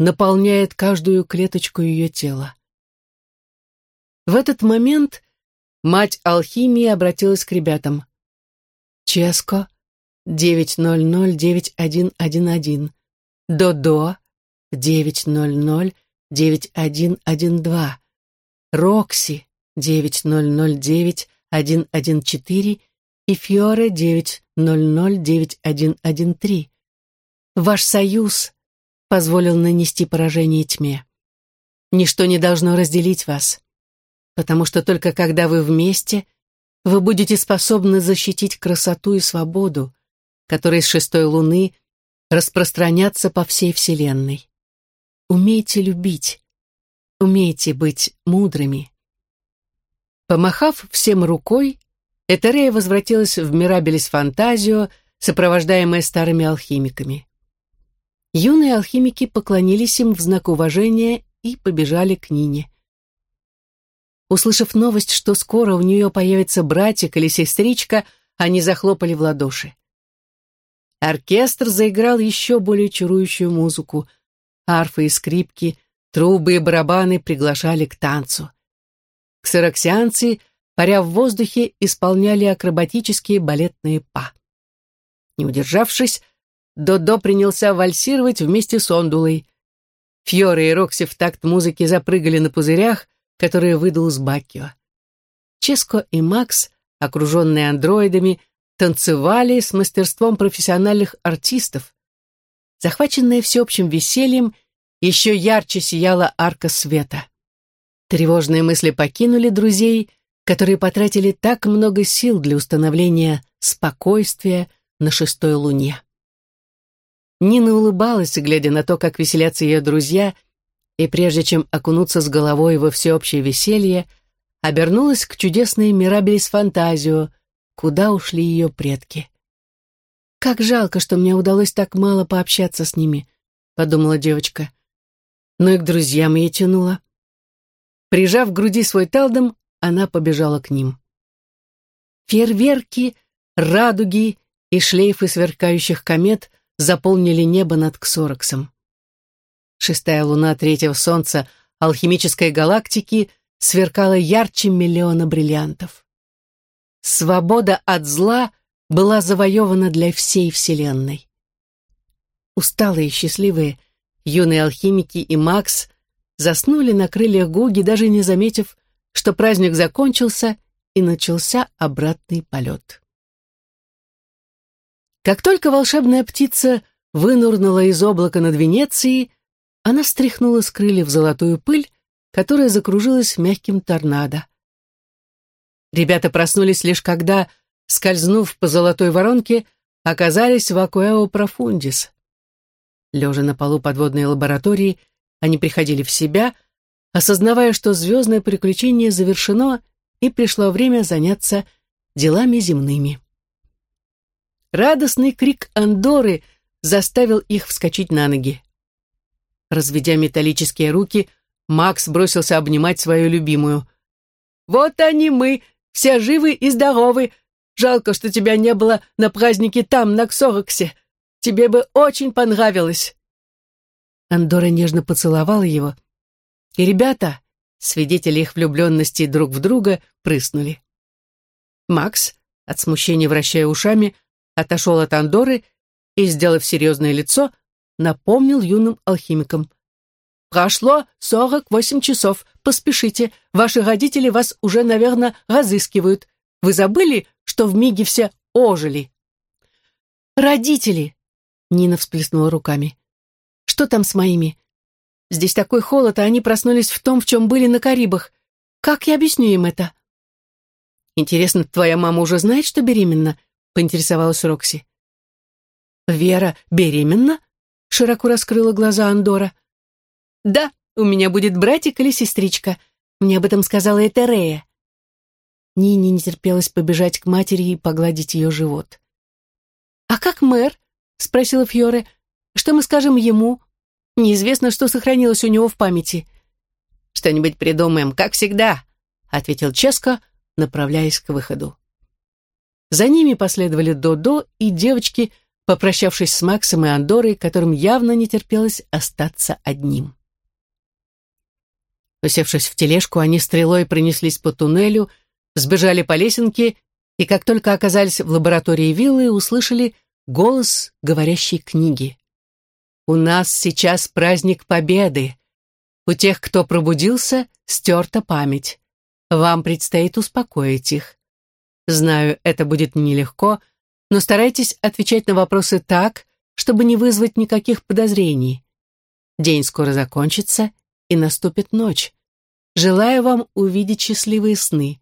наполняет каждую клеточку ее тела. В этот момент мать алхимии обратилась к ребятам. Ческо 900-9111, Додо 900-9112, Рокси 900-9114 и Фьоре 900-9113. Ваш союз позволил нанести поражение тьме. Ничто не должно разделить вас, потому что только когда вы вместе, вы будете способны защитить красоту и свободу, которые с шестой луны распространятся по всей Вселенной. Умейте любить, умейте быть мудрыми. Помахав всем рукой, Этерея возвратилась в Мирабелис Фантазио, сопровождаемая старыми алхимиками. Юные алхимики поклонились им в знак уважения и побежали к Нине. Услышав новость, что скоро у нее появится братик или сестричка, они захлопали в ладоши. Оркестр заиграл еще более чарующую музыку. Арфы и скрипки, трубы и барабаны приглашали к танцу. Ксероксианцы, паря в воздухе, исполняли акробатические балетные па. Не удержавшись, Додо принялся вальсировать вместе с Ондулой. Фьоре и Рокси в такт музыки запрыгали на пузырях, которые выдал с Баккио. Ческо и Макс, окруженные андроидами, танцевали с мастерством профессиональных артистов. Захваченная всеобщим весельем, еще ярче сияла арка света. Тревожные мысли покинули друзей, которые потратили так много сил для установления спокойствия на шестой луне. Нина улыбалась, глядя на то, как веселятся ее друзья, и прежде чем окунуться с головой во всеобщее веселье, обернулась к чудесной Мирабелис Фантазио, куда ушли ее предки. «Как жалко, что мне удалось так мало пообщаться с ними», — подумала девочка. Но и к друзьям ее тянула. Прижав к груди свой талдом, она побежала к ним. Фейерверки, радуги и шлейфы сверкающих комет заполнили небо над Ксороксом. Шестая луна третьего солнца алхимической галактики сверкала ярче миллиона бриллиантов. Свобода от зла была завоевана для всей Вселенной. Усталые и счастливые юные алхимики и Макс заснули на крыльях Гуги, даже не заметив, что праздник закончился и начался обратный полет. Как только волшебная птица вынурнула из облака над Венецией, она стряхнула с крыльев золотую пыль, которая закружилась мягким торнадо. Ребята проснулись лишь когда скользнув по золотой воронке, оказались в Акуэо Профундис. Лежа на полу подводной лаборатории, они приходили в себя, осознавая, что звездное приключение завершено и пришло время заняться делами земными. Радостный крик Андоры заставил их вскочить на ноги. Разведя металлические руки, Макс бросился обнимать свою любимую. «Вот они мы, все живы и здоровы. Жалко, что тебя не было на празднике там, на Ксороксе. Тебе бы очень понравилось». Андора нежно поцеловала его, и ребята, свидетели их влюбленности друг в друга, прыснули. Макс, от смущения вращая ушами, отошел от Андоры и, сделав серьезное лицо, напомнил юным алхимикам. «Прошло сорок восемь часов. Поспешите. Ваши родители вас уже, наверное, разыскивают. Вы забыли, что в миге все ожили?» «Родители!» — Нина всплеснула руками. «Что там с моими? Здесь такой холод, а они проснулись в том, в чем были на Карибах. Как я объясню им это?» «Интересно, твоя мама уже знает, что беременна?» — поинтересовалась Рокси. «Вера беременна?» — широко раскрыла глаза Андора. «Да, у меня будет братик или сестричка. Мне об этом сказала Этерея». Нине не терпелось побежать к матери и погладить ее живот. «А как мэр?» — спросила Фьоре. «Что мы скажем ему? Неизвестно, что сохранилось у него в памяти». «Что-нибудь придумаем, как всегда», — ответил Ческо, направляясь к выходу. За ними последовали Додо и девочки — попрощавшись с Максом и Андорой, которым явно не терпелось остаться одним. Усевшись в тележку, они стрелой пронеслись по туннелю, сбежали по лесенке и, как только оказались в лаборатории виллы, услышали голос говорящей книги. «У нас сейчас праздник Победы. У тех, кто пробудился, стерта память. Вам предстоит успокоить их. Знаю, это будет нелегко, — но старайтесь отвечать на вопросы так, чтобы не вызвать никаких подозрений. День скоро закончится, и наступит ночь. Желаю вам увидеть счастливые сны.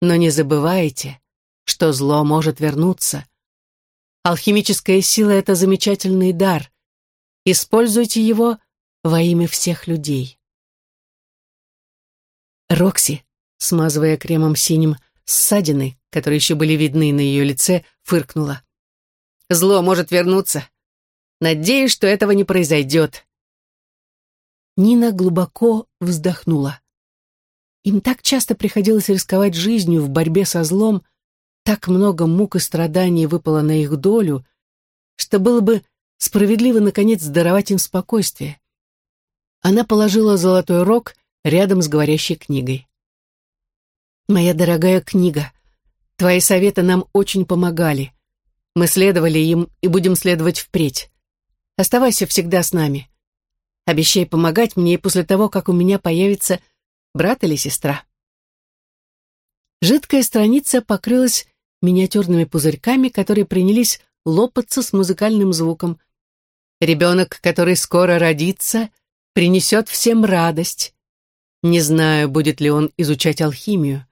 Но не забывайте, что зло может вернуться. Алхимическая сила — это замечательный дар. Используйте его во имя всех людей. Рокси, смазывая кремом синим ссадины, которые еще были видны на ее лице, фыркнула. «Зло может вернуться. Надеюсь, что этого не произойдет». Нина глубоко вздохнула. Им так часто приходилось рисковать жизнью в борьбе со злом, так много мук и страданий выпало на их долю, что было бы справедливо, наконец, даровать им спокойствие. Она положила золотой рог рядом с говорящей книгой. «Моя дорогая книга, твои советы нам очень помогали. Мы следовали им и будем следовать впредь. Оставайся всегда с нами. Обещай помогать мне после того, как у меня появится брат или сестра». Жидкая страница покрылась миниатюрными пузырьками, которые принялись лопаться с музыкальным звуком. Ребенок, который скоро родится, принесет всем радость. Не знаю, будет ли он изучать алхимию.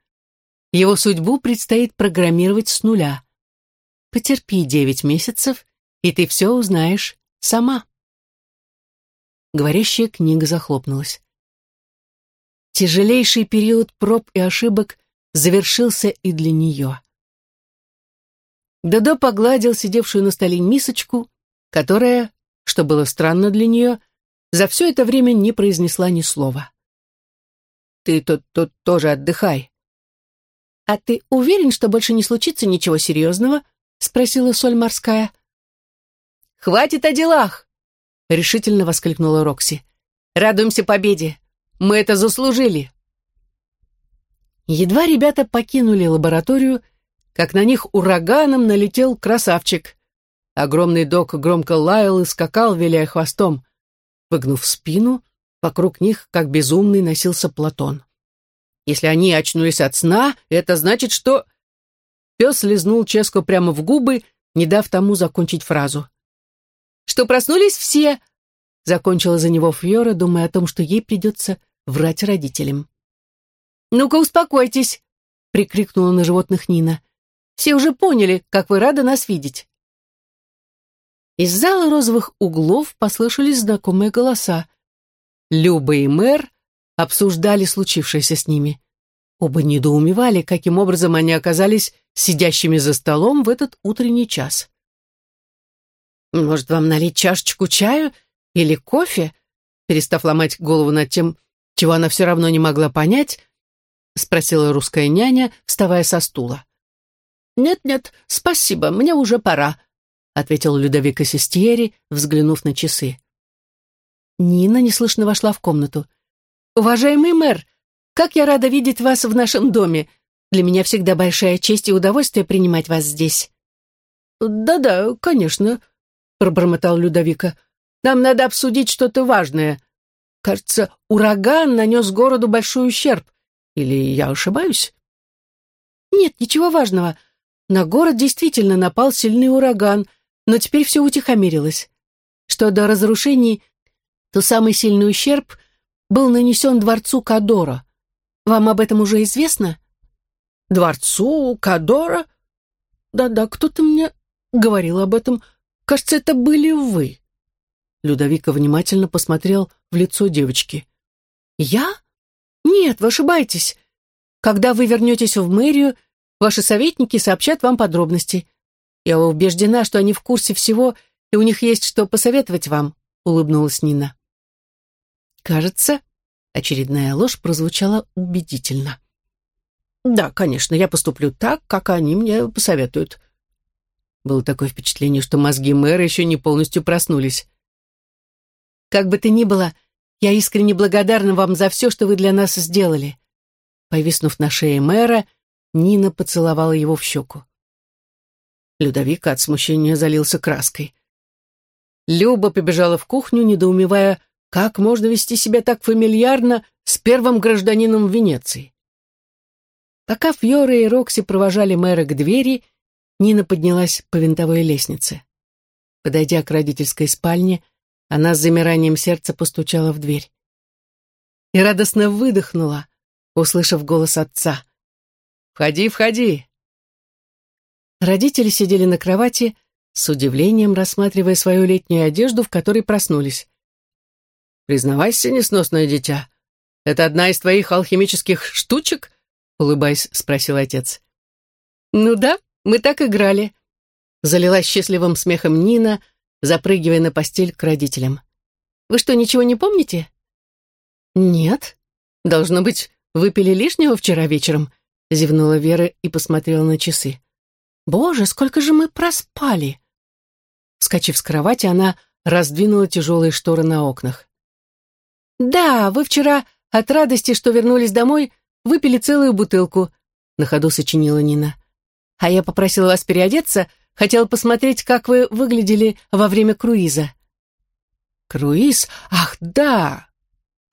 Его судьбу предстоит программировать с нуля. Потерпи девять месяцев, и ты все узнаешь сама. Говорящая книга захлопнулась. Тяжелейший период проб и ошибок завершился и для нее. Додо погладил сидевшую на столе мисочку, которая, что было странно для нее, за все это время не произнесла ни слова. «Ты тут, тут тоже отдыхай», «А ты уверен, что больше не случится ничего серьезного?» — спросила Соль морская. «Хватит о делах!» — решительно воскликнула Рокси. «Радуемся победе! Мы это заслужили!» Едва ребята покинули лабораторию, как на них ураганом налетел красавчик. Огромный док громко лаял и скакал, виляя хвостом. Выгнув спину, вокруг них, как безумный, носился Платон. Если они очнулись от сна, это значит, что...» Пес лизнул Ческо прямо в губы, не дав тому закончить фразу. «Что проснулись все!» Закончила за него Фьора, думая о том, что ей придется врать родителям. «Ну-ка, успокойтесь!» — прикрикнула на животных Нина. Все уже поняли, как вы рады нас видеть». Из зала розовых углов послышались знакомые голоса. Люба и мэр обсуждали случившееся с ними. Оба недоумевали, каким образом они оказались сидящими за столом в этот утренний час. «Может, вам налить чашечку чаю или кофе?» Перестав ломать голову над тем, чего она все равно не могла понять, спросила русская няня, вставая со стула. «Нет-нет, спасибо, мне уже пора», ответил Людовико Сестьери, взглянув на часы. Нина неслышно вошла в комнату. «Уважаемый мэр, как я рада видеть вас в нашем доме. Для меня всегда большая честь и удовольствие принимать вас здесь». «Да-да, конечно», — пробормотал Людовика. «Нам надо обсудить что-то важное. Кажется, ураган нанес городу большой ущерб. Или я ошибаюсь?» «Нет, ничего важного. На город действительно напал сильный ураган, но теперь все утихомирилось. Что до разрушений, то самый сильный ущерб был нанесен дворцу Кадора. Вам об этом уже известно? Дворцу Кадора? Да-да, кто-то мне говорил об этом. Кажется, это были вы. Людовика внимательно посмотрел в лицо девочки. Я? Нет, вы ошибаетесь. Когда вы вернетесь в мэрию, ваши советники сообщат вам подробности. Я убеждена, что они в курсе всего, и у них есть что посоветовать вам, улыбнулась Нина. Кажется, Очередная ложь прозвучала убедительно. «Да, конечно, я поступлю так, как они мне посоветуют». Было такое впечатление, что мозги мэра еще не полностью проснулись. «Как бы то ни было, я искренне благодарна вам за все, что вы для нас сделали». Повиснув на шее мэра, Нина поцеловала его в щеку. Людовик от смущения залился краской. Люба побежала в кухню, недоумевая, как можно вести себя так фамильярно с первым гражданином Венеции? Пока Фьоре и Рокси провожали мэра к двери, Нина поднялась по винтовой лестнице. Подойдя к родительской спальне, она с замиранием сердца постучала в дверь. И радостно выдохнула, услышав голос отца. «Входи, входи!» Родители сидели на кровати, с удивлением рассматривая свою летнюю одежду, в которой проснулись. «Признавайся, несносное дитя, это одна из твоих алхимических штучек?» улыбаясь, спросил отец. «Ну да, мы так играли», залилась счастливым смехом Нина, запрыгивая на постель к родителям. «Вы что, ничего не помните?» «Нет. Должно быть, выпили лишнего вчера вечером», зевнула Вера и посмотрела на часы. «Боже, сколько же мы проспали!» Вскочив с кровати, она раздвинула тяжелые шторы на окнах. «Да, вы вчера от радости, что вернулись домой, выпили целую бутылку», — на ходу сочинила Нина. «А я попросила вас переодеться, хотела посмотреть, как вы выглядели во время круиза». «Круиз? Ах, да!»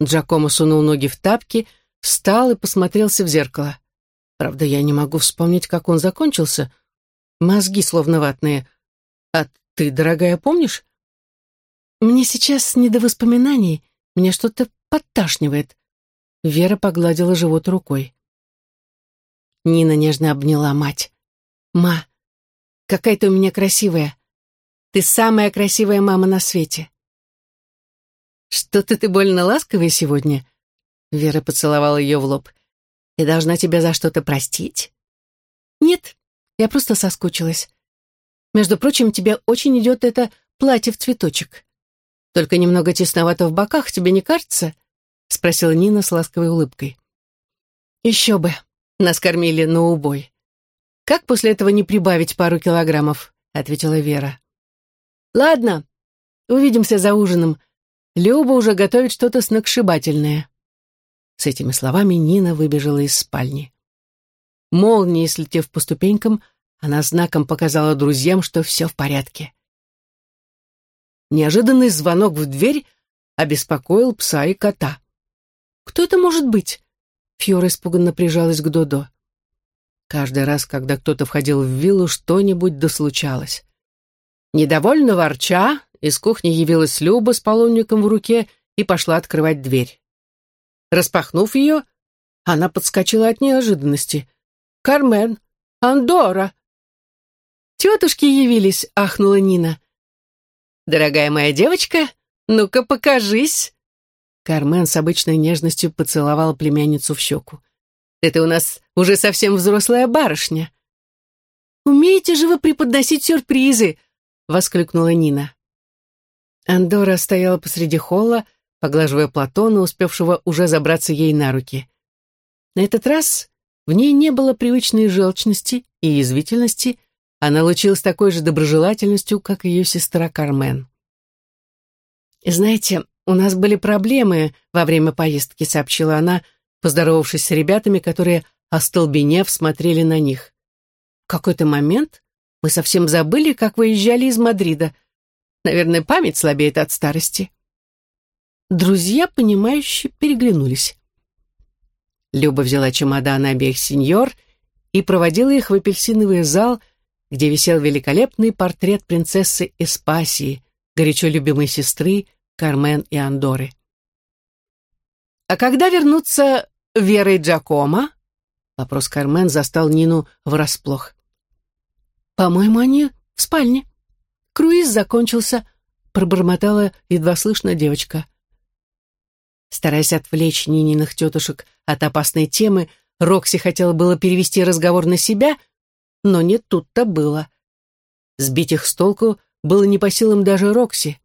Джакомо сунул ноги в тапки, встал и посмотрелся в зеркало. Правда, я не могу вспомнить, как он закончился. Мозги словно ватные. А ты, дорогая, помнишь? Мне сейчас не до воспоминаний, мне что-то подташнивает. Вера погладила живот рукой. Нина нежно обняла мать. «Ма, какая ты у меня красивая. Ты самая красивая мама на свете». «Что-то ты больно ласковая сегодня?» Вера поцеловала ее в лоб. «Я должна тебя за что-то простить?» «Нет, я просто соскучилась. Между прочим, тебе очень идет это платье в цветочек. Только немного тесновато в боках, тебе не кажется?» — спросила Нина с ласковой улыбкой. «Еще бы, нас кормили на убой. Как после этого не прибавить пару килограммов?» — ответила Вера. «Ладно, увидимся за ужином. Люба уже готовит что-то сногсшибательное». С этими словами Нина выбежала из спальни. Молнией слетев по ступенькам, она знаком показала друзьям, что все в порядке. Неожиданный звонок в дверь обеспокоил пса и кота. «Кто это может быть?» Фьора испуганно прижалась к Додо. Каждый раз, когда кто-то входил в виллу, что-нибудь дослучалось. Недовольно ворча, из кухни явилась Люба с половником в руке и пошла открывать дверь. Распахнув ее, она подскочила от неожиданности. «Кармен! Андора! тетушки явились!» — ахнула Нина. «Дорогая моя девочка, ну-ка покажись!» Кармен с обычной нежностью поцеловала племянницу в щеку. «Это у нас уже совсем взрослая барышня». «Умеете же вы преподносить сюрпризы!» — воскликнула Нина. Андора стояла посреди холла, поглаживая Платона, успевшего уже забраться ей на руки. На этот раз в ней не было привычной желчности и язвительности, она лучилась такой же доброжелательностью, как ее сестра Кармен. «Знаете, у нас были проблемы во время поездки», — сообщила она, поздоровавшись с ребятами, которые, остолбенев, смотрели на них. В какой-то момент мы совсем забыли, как выезжали из Мадрида. Наверное, память слабеет от старости. Друзья, понимающе переглянулись. Люба взяла чемоданы обеих сеньор и проводила их в апельсиновый зал, где висел великолепный портрет принцессы Эспасии, горячо любимой сестры Кармен и Андоры. «А когда вернутся Вера и Джакомо?» Вопрос Кармен застал Нину врасплох. «По-моему, они в спальне. Круиз закончился», — пробормотала едва слышно девочка. Стараясь отвлечь Нининых тетушек от опасной темы, Рокси хотела было перевести разговор на себя, но не тут-то было. Сбить их с толку было не по силам даже Рокси.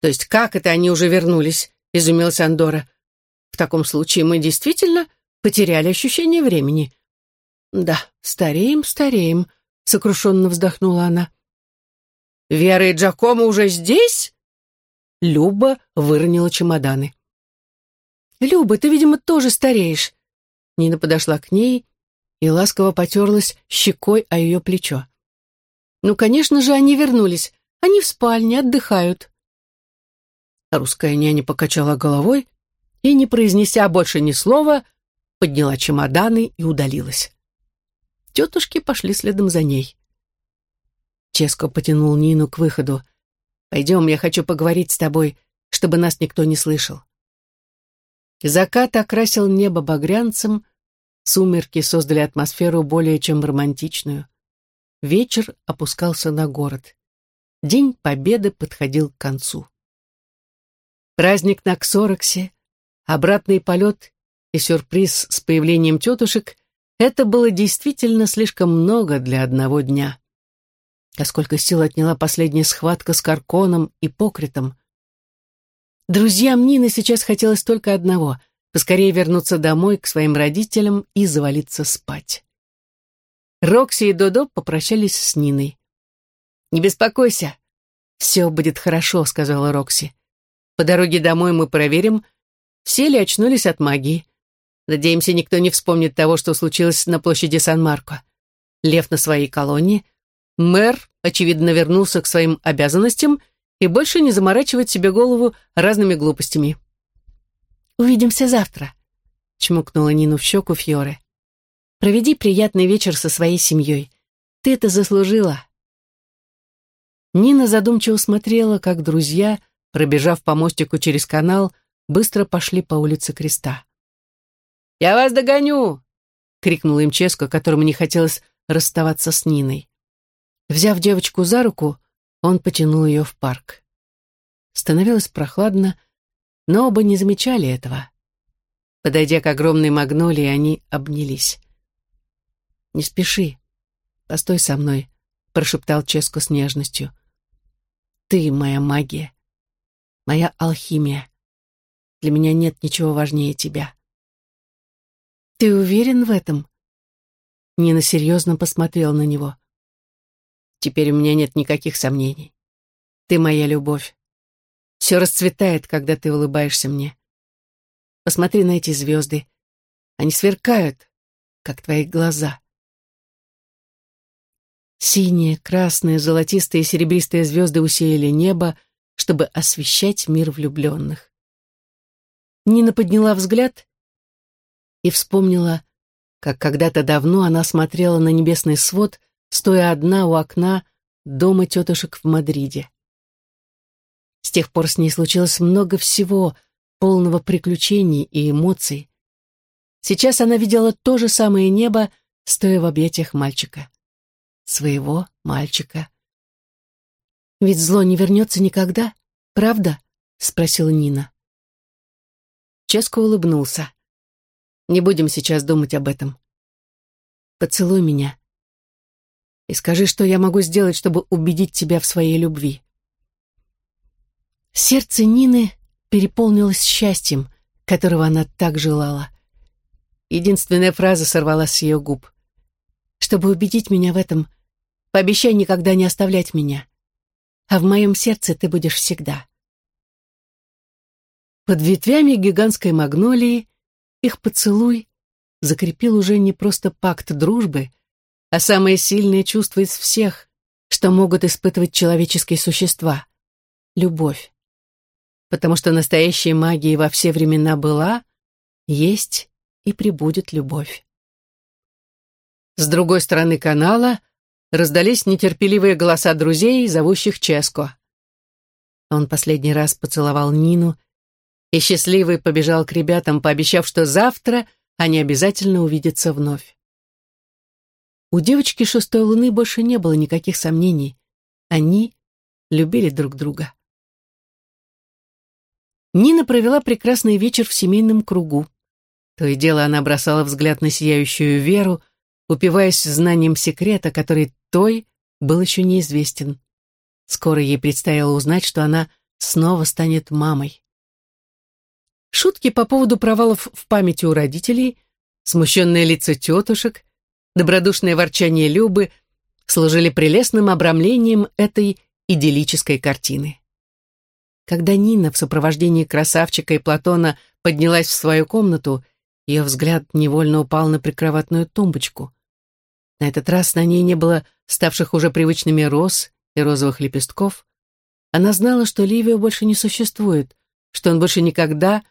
«То есть как это они уже вернулись?» — изумился Андора. «В таком случае мы действительно потеряли ощущение времени». «Да, стареем, стареем», — сокрушенно вздохнула она. «Вера и Джакомо уже здесь?» Люба выронила чемоданы. «Люба, ты, видимо, тоже стареешь». Нина подошла к ней и ласково потерлась щекой о ее плечо. «Ну, конечно же, они вернулись. Они в спальне, отдыхают». Русская няня покачала головой и, не произнеся больше ни слова, подняла чемоданы и удалилась. Тетушки пошли следом за ней. Ческо потянул Нину к выходу. «Пойдем, я хочу поговорить с тобой, чтобы нас никто не слышал». Закат окрасил небо багрянцем, Сумерки создали атмосферу более чем романтичную. Вечер опускался на город. День Победы подходил к концу. Праздник на Ксороксе, обратный полет и сюрприз с появлением тетушек — это было действительно слишком много для одного дня. А сколько сил отняла последняя схватка с Карконом и Покритом. Друзьям Нины сейчас хотелось только одного поскорее вернуться домой к своим родителям и завалиться спать. Рокси и Додо попрощались с Ниной. «Не беспокойся, все будет хорошо», — сказала Рокси. «По дороге домой мы проверим, все ли очнулись от магии. Надеемся, никто не вспомнит того, что случилось на площади Сан-Марко. Лев на своей колонии. Мэр, очевидно, вернулся к своим обязанностям и больше не заморачивает себе голову разными глупостями. «Увидимся завтра», — чмокнула Нину в щеку Фьоре. «Проведи приятный вечер со своей семьей. Ты это заслужила». Нина задумчиво смотрела, как друзья, пробежав по мостику через канал, быстро пошли по улице Креста. «Я вас догоню!» — крикнул им Ческо, которому не хотелось расставаться с Ниной. Взяв девочку за руку, он потянул ее в парк. Становилось прохладно, но оба не замечали этого. Подойдя к огромной магнолии, они обнялись. «Не спеши. Постой со мной», — прошептал Ческо с нежностью. «Ты моя магия, моя алхимия. Для меня нет ничего важнее тебя». «Ты уверен в этом?» Нина серьезно посмотрела на него. «Теперь у меня нет никаких сомнений. Ты моя любовь. Все расцветает, когда ты улыбаешься мне. Посмотри на эти звезды. Они сверкают, как твои глаза. Синие, красные, золотистые и серебристые звезды усеяли небо, чтобы освещать мир влюбленных. Нина подняла взгляд и вспомнила, как когда-то давно она смотрела на небесный свод, стоя одна у окна дома тетушек в Мадриде. С тех пор с ней случилось много всего, полного приключений и эмоций. Сейчас она видела то же самое небо, стоя в объятиях мальчика. своего мальчика. «Ведь зло не вернется никогда, правда?» — спросила Нина. Ческо улыбнулся. «Не будем сейчас думать об этом. Поцелуй меня и скажи, что я могу сделать, чтобы убедить тебя в своей любви». Сердце Нины переполнилось счастьем, которого она так желала. Единственная фраза сорвалась с ее губ. «Чтобы убедить меня в этом, пообещай никогда не оставлять меня, а в моем сердце ты будешь всегда». Под ветвями гигантской магнолии их поцелуй закрепил уже не просто пакт дружбы, а самое сильное чувство из всех, что могут испытывать человеческие существа — любовь потому что настоящей магией во все времена была, есть и прибудет любовь. С другой стороны канала раздались нетерпеливые голоса друзей, зовущих Ческо. Он последний раз поцеловал Нину и счастливый побежал к ребятам, пообещав, что завтра они обязательно увидятся вновь. У девочки шестой луны больше не было никаких сомнений. Они любили друг друга. Нина провела прекрасный вечер в семейном кругу. То и дело она бросала взгляд на сияющую Веру, упиваясь знанием секрета, который той был еще неизвестен. Скоро ей предстояло узнать, что она снова станет мамой. Шутки по поводу провалов в памяти у родителей, смущенное лицо тетушек, добродушное ворчание Любы служили прелестным обрамлением этой идиллической картины. Когда Нина в сопровождении красавчика и Платона поднялась в свою комнату, ее взгляд невольно упал на прикроватную тумбочку. На этот раз на ней не было ставших уже привычными роз и розовых лепестков. Она знала, что Ливио больше не существует, что он больше никогда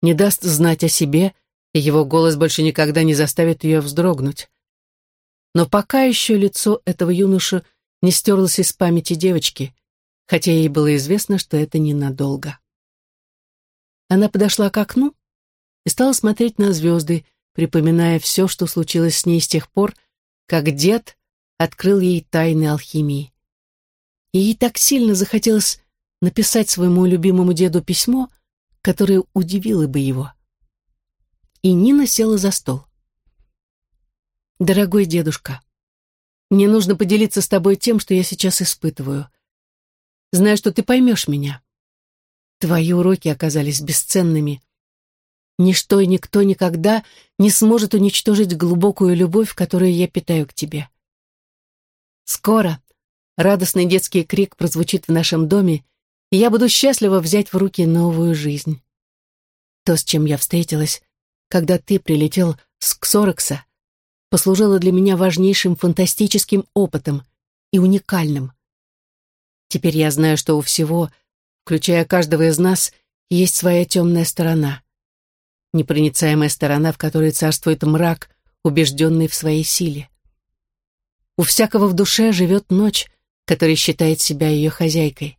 не даст знать о себе, и его голос больше никогда не заставит ее вздрогнуть. Но пока еще лицо этого юноши не стерлось из памяти девочки, хотя ей было известно, что это ненадолго. Она подошла к окну и стала смотреть на звезды, припоминая все, что случилось с ней с тех пор, как дед открыл ей тайны алхимии. И ей так сильно захотелось написать своему любимому деду письмо, которое удивило бы его. И Нина села за стол. «Дорогой дедушка, мне нужно поделиться с тобой тем, что я сейчас испытываю. Знаю, что ты поймешь меня. Твои уроки оказались бесценными. Ничто и никто никогда не сможет уничтожить глубокую любовь, которую я питаю к тебе. Скоро радостный детский крик прозвучит в нашем доме, и я буду счастлива взять в руки новую жизнь. То, с чем я встретилась, когда ты прилетел с Ксорокса, послужило для меня важнейшим фантастическим опытом и уникальным. Теперь я знаю, что у всего, включая каждого из нас, есть своя темная сторона. Непроницаемая сторона, в которой царствует мрак, убежденный в своей силе. У всякого в душе живет ночь, которая считает себя ее хозяйкой.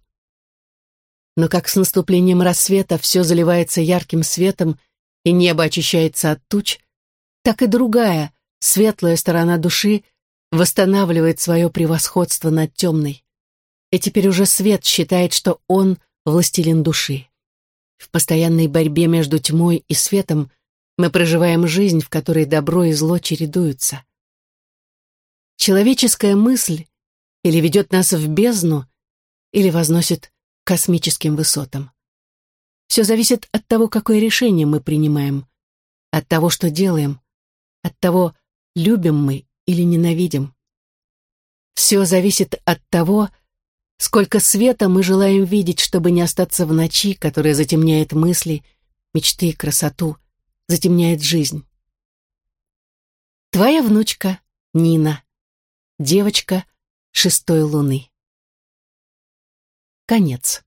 Но как с наступлением рассвета все заливается ярким светом и небо очищается от туч, так и другая, светлая сторона души восстанавливает свое превосходство над темной и теперь уже свет считает, что он властелин души. В постоянной борьбе между тьмой и светом мы проживаем жизнь, в которой добро и зло чередуются. Человеческая мысль или ведет нас в бездну, или возносит к космическим высотам. Все зависит от того, какое решение мы принимаем, от того, что делаем, от того, любим мы или ненавидим. Все зависит от того, Сколько света мы желаем видеть, чтобы не остаться в ночи, которая затемняет мысли, мечты и красоту, затемняет жизнь. Твоя внучка Нина, девочка шестой луны. Конец.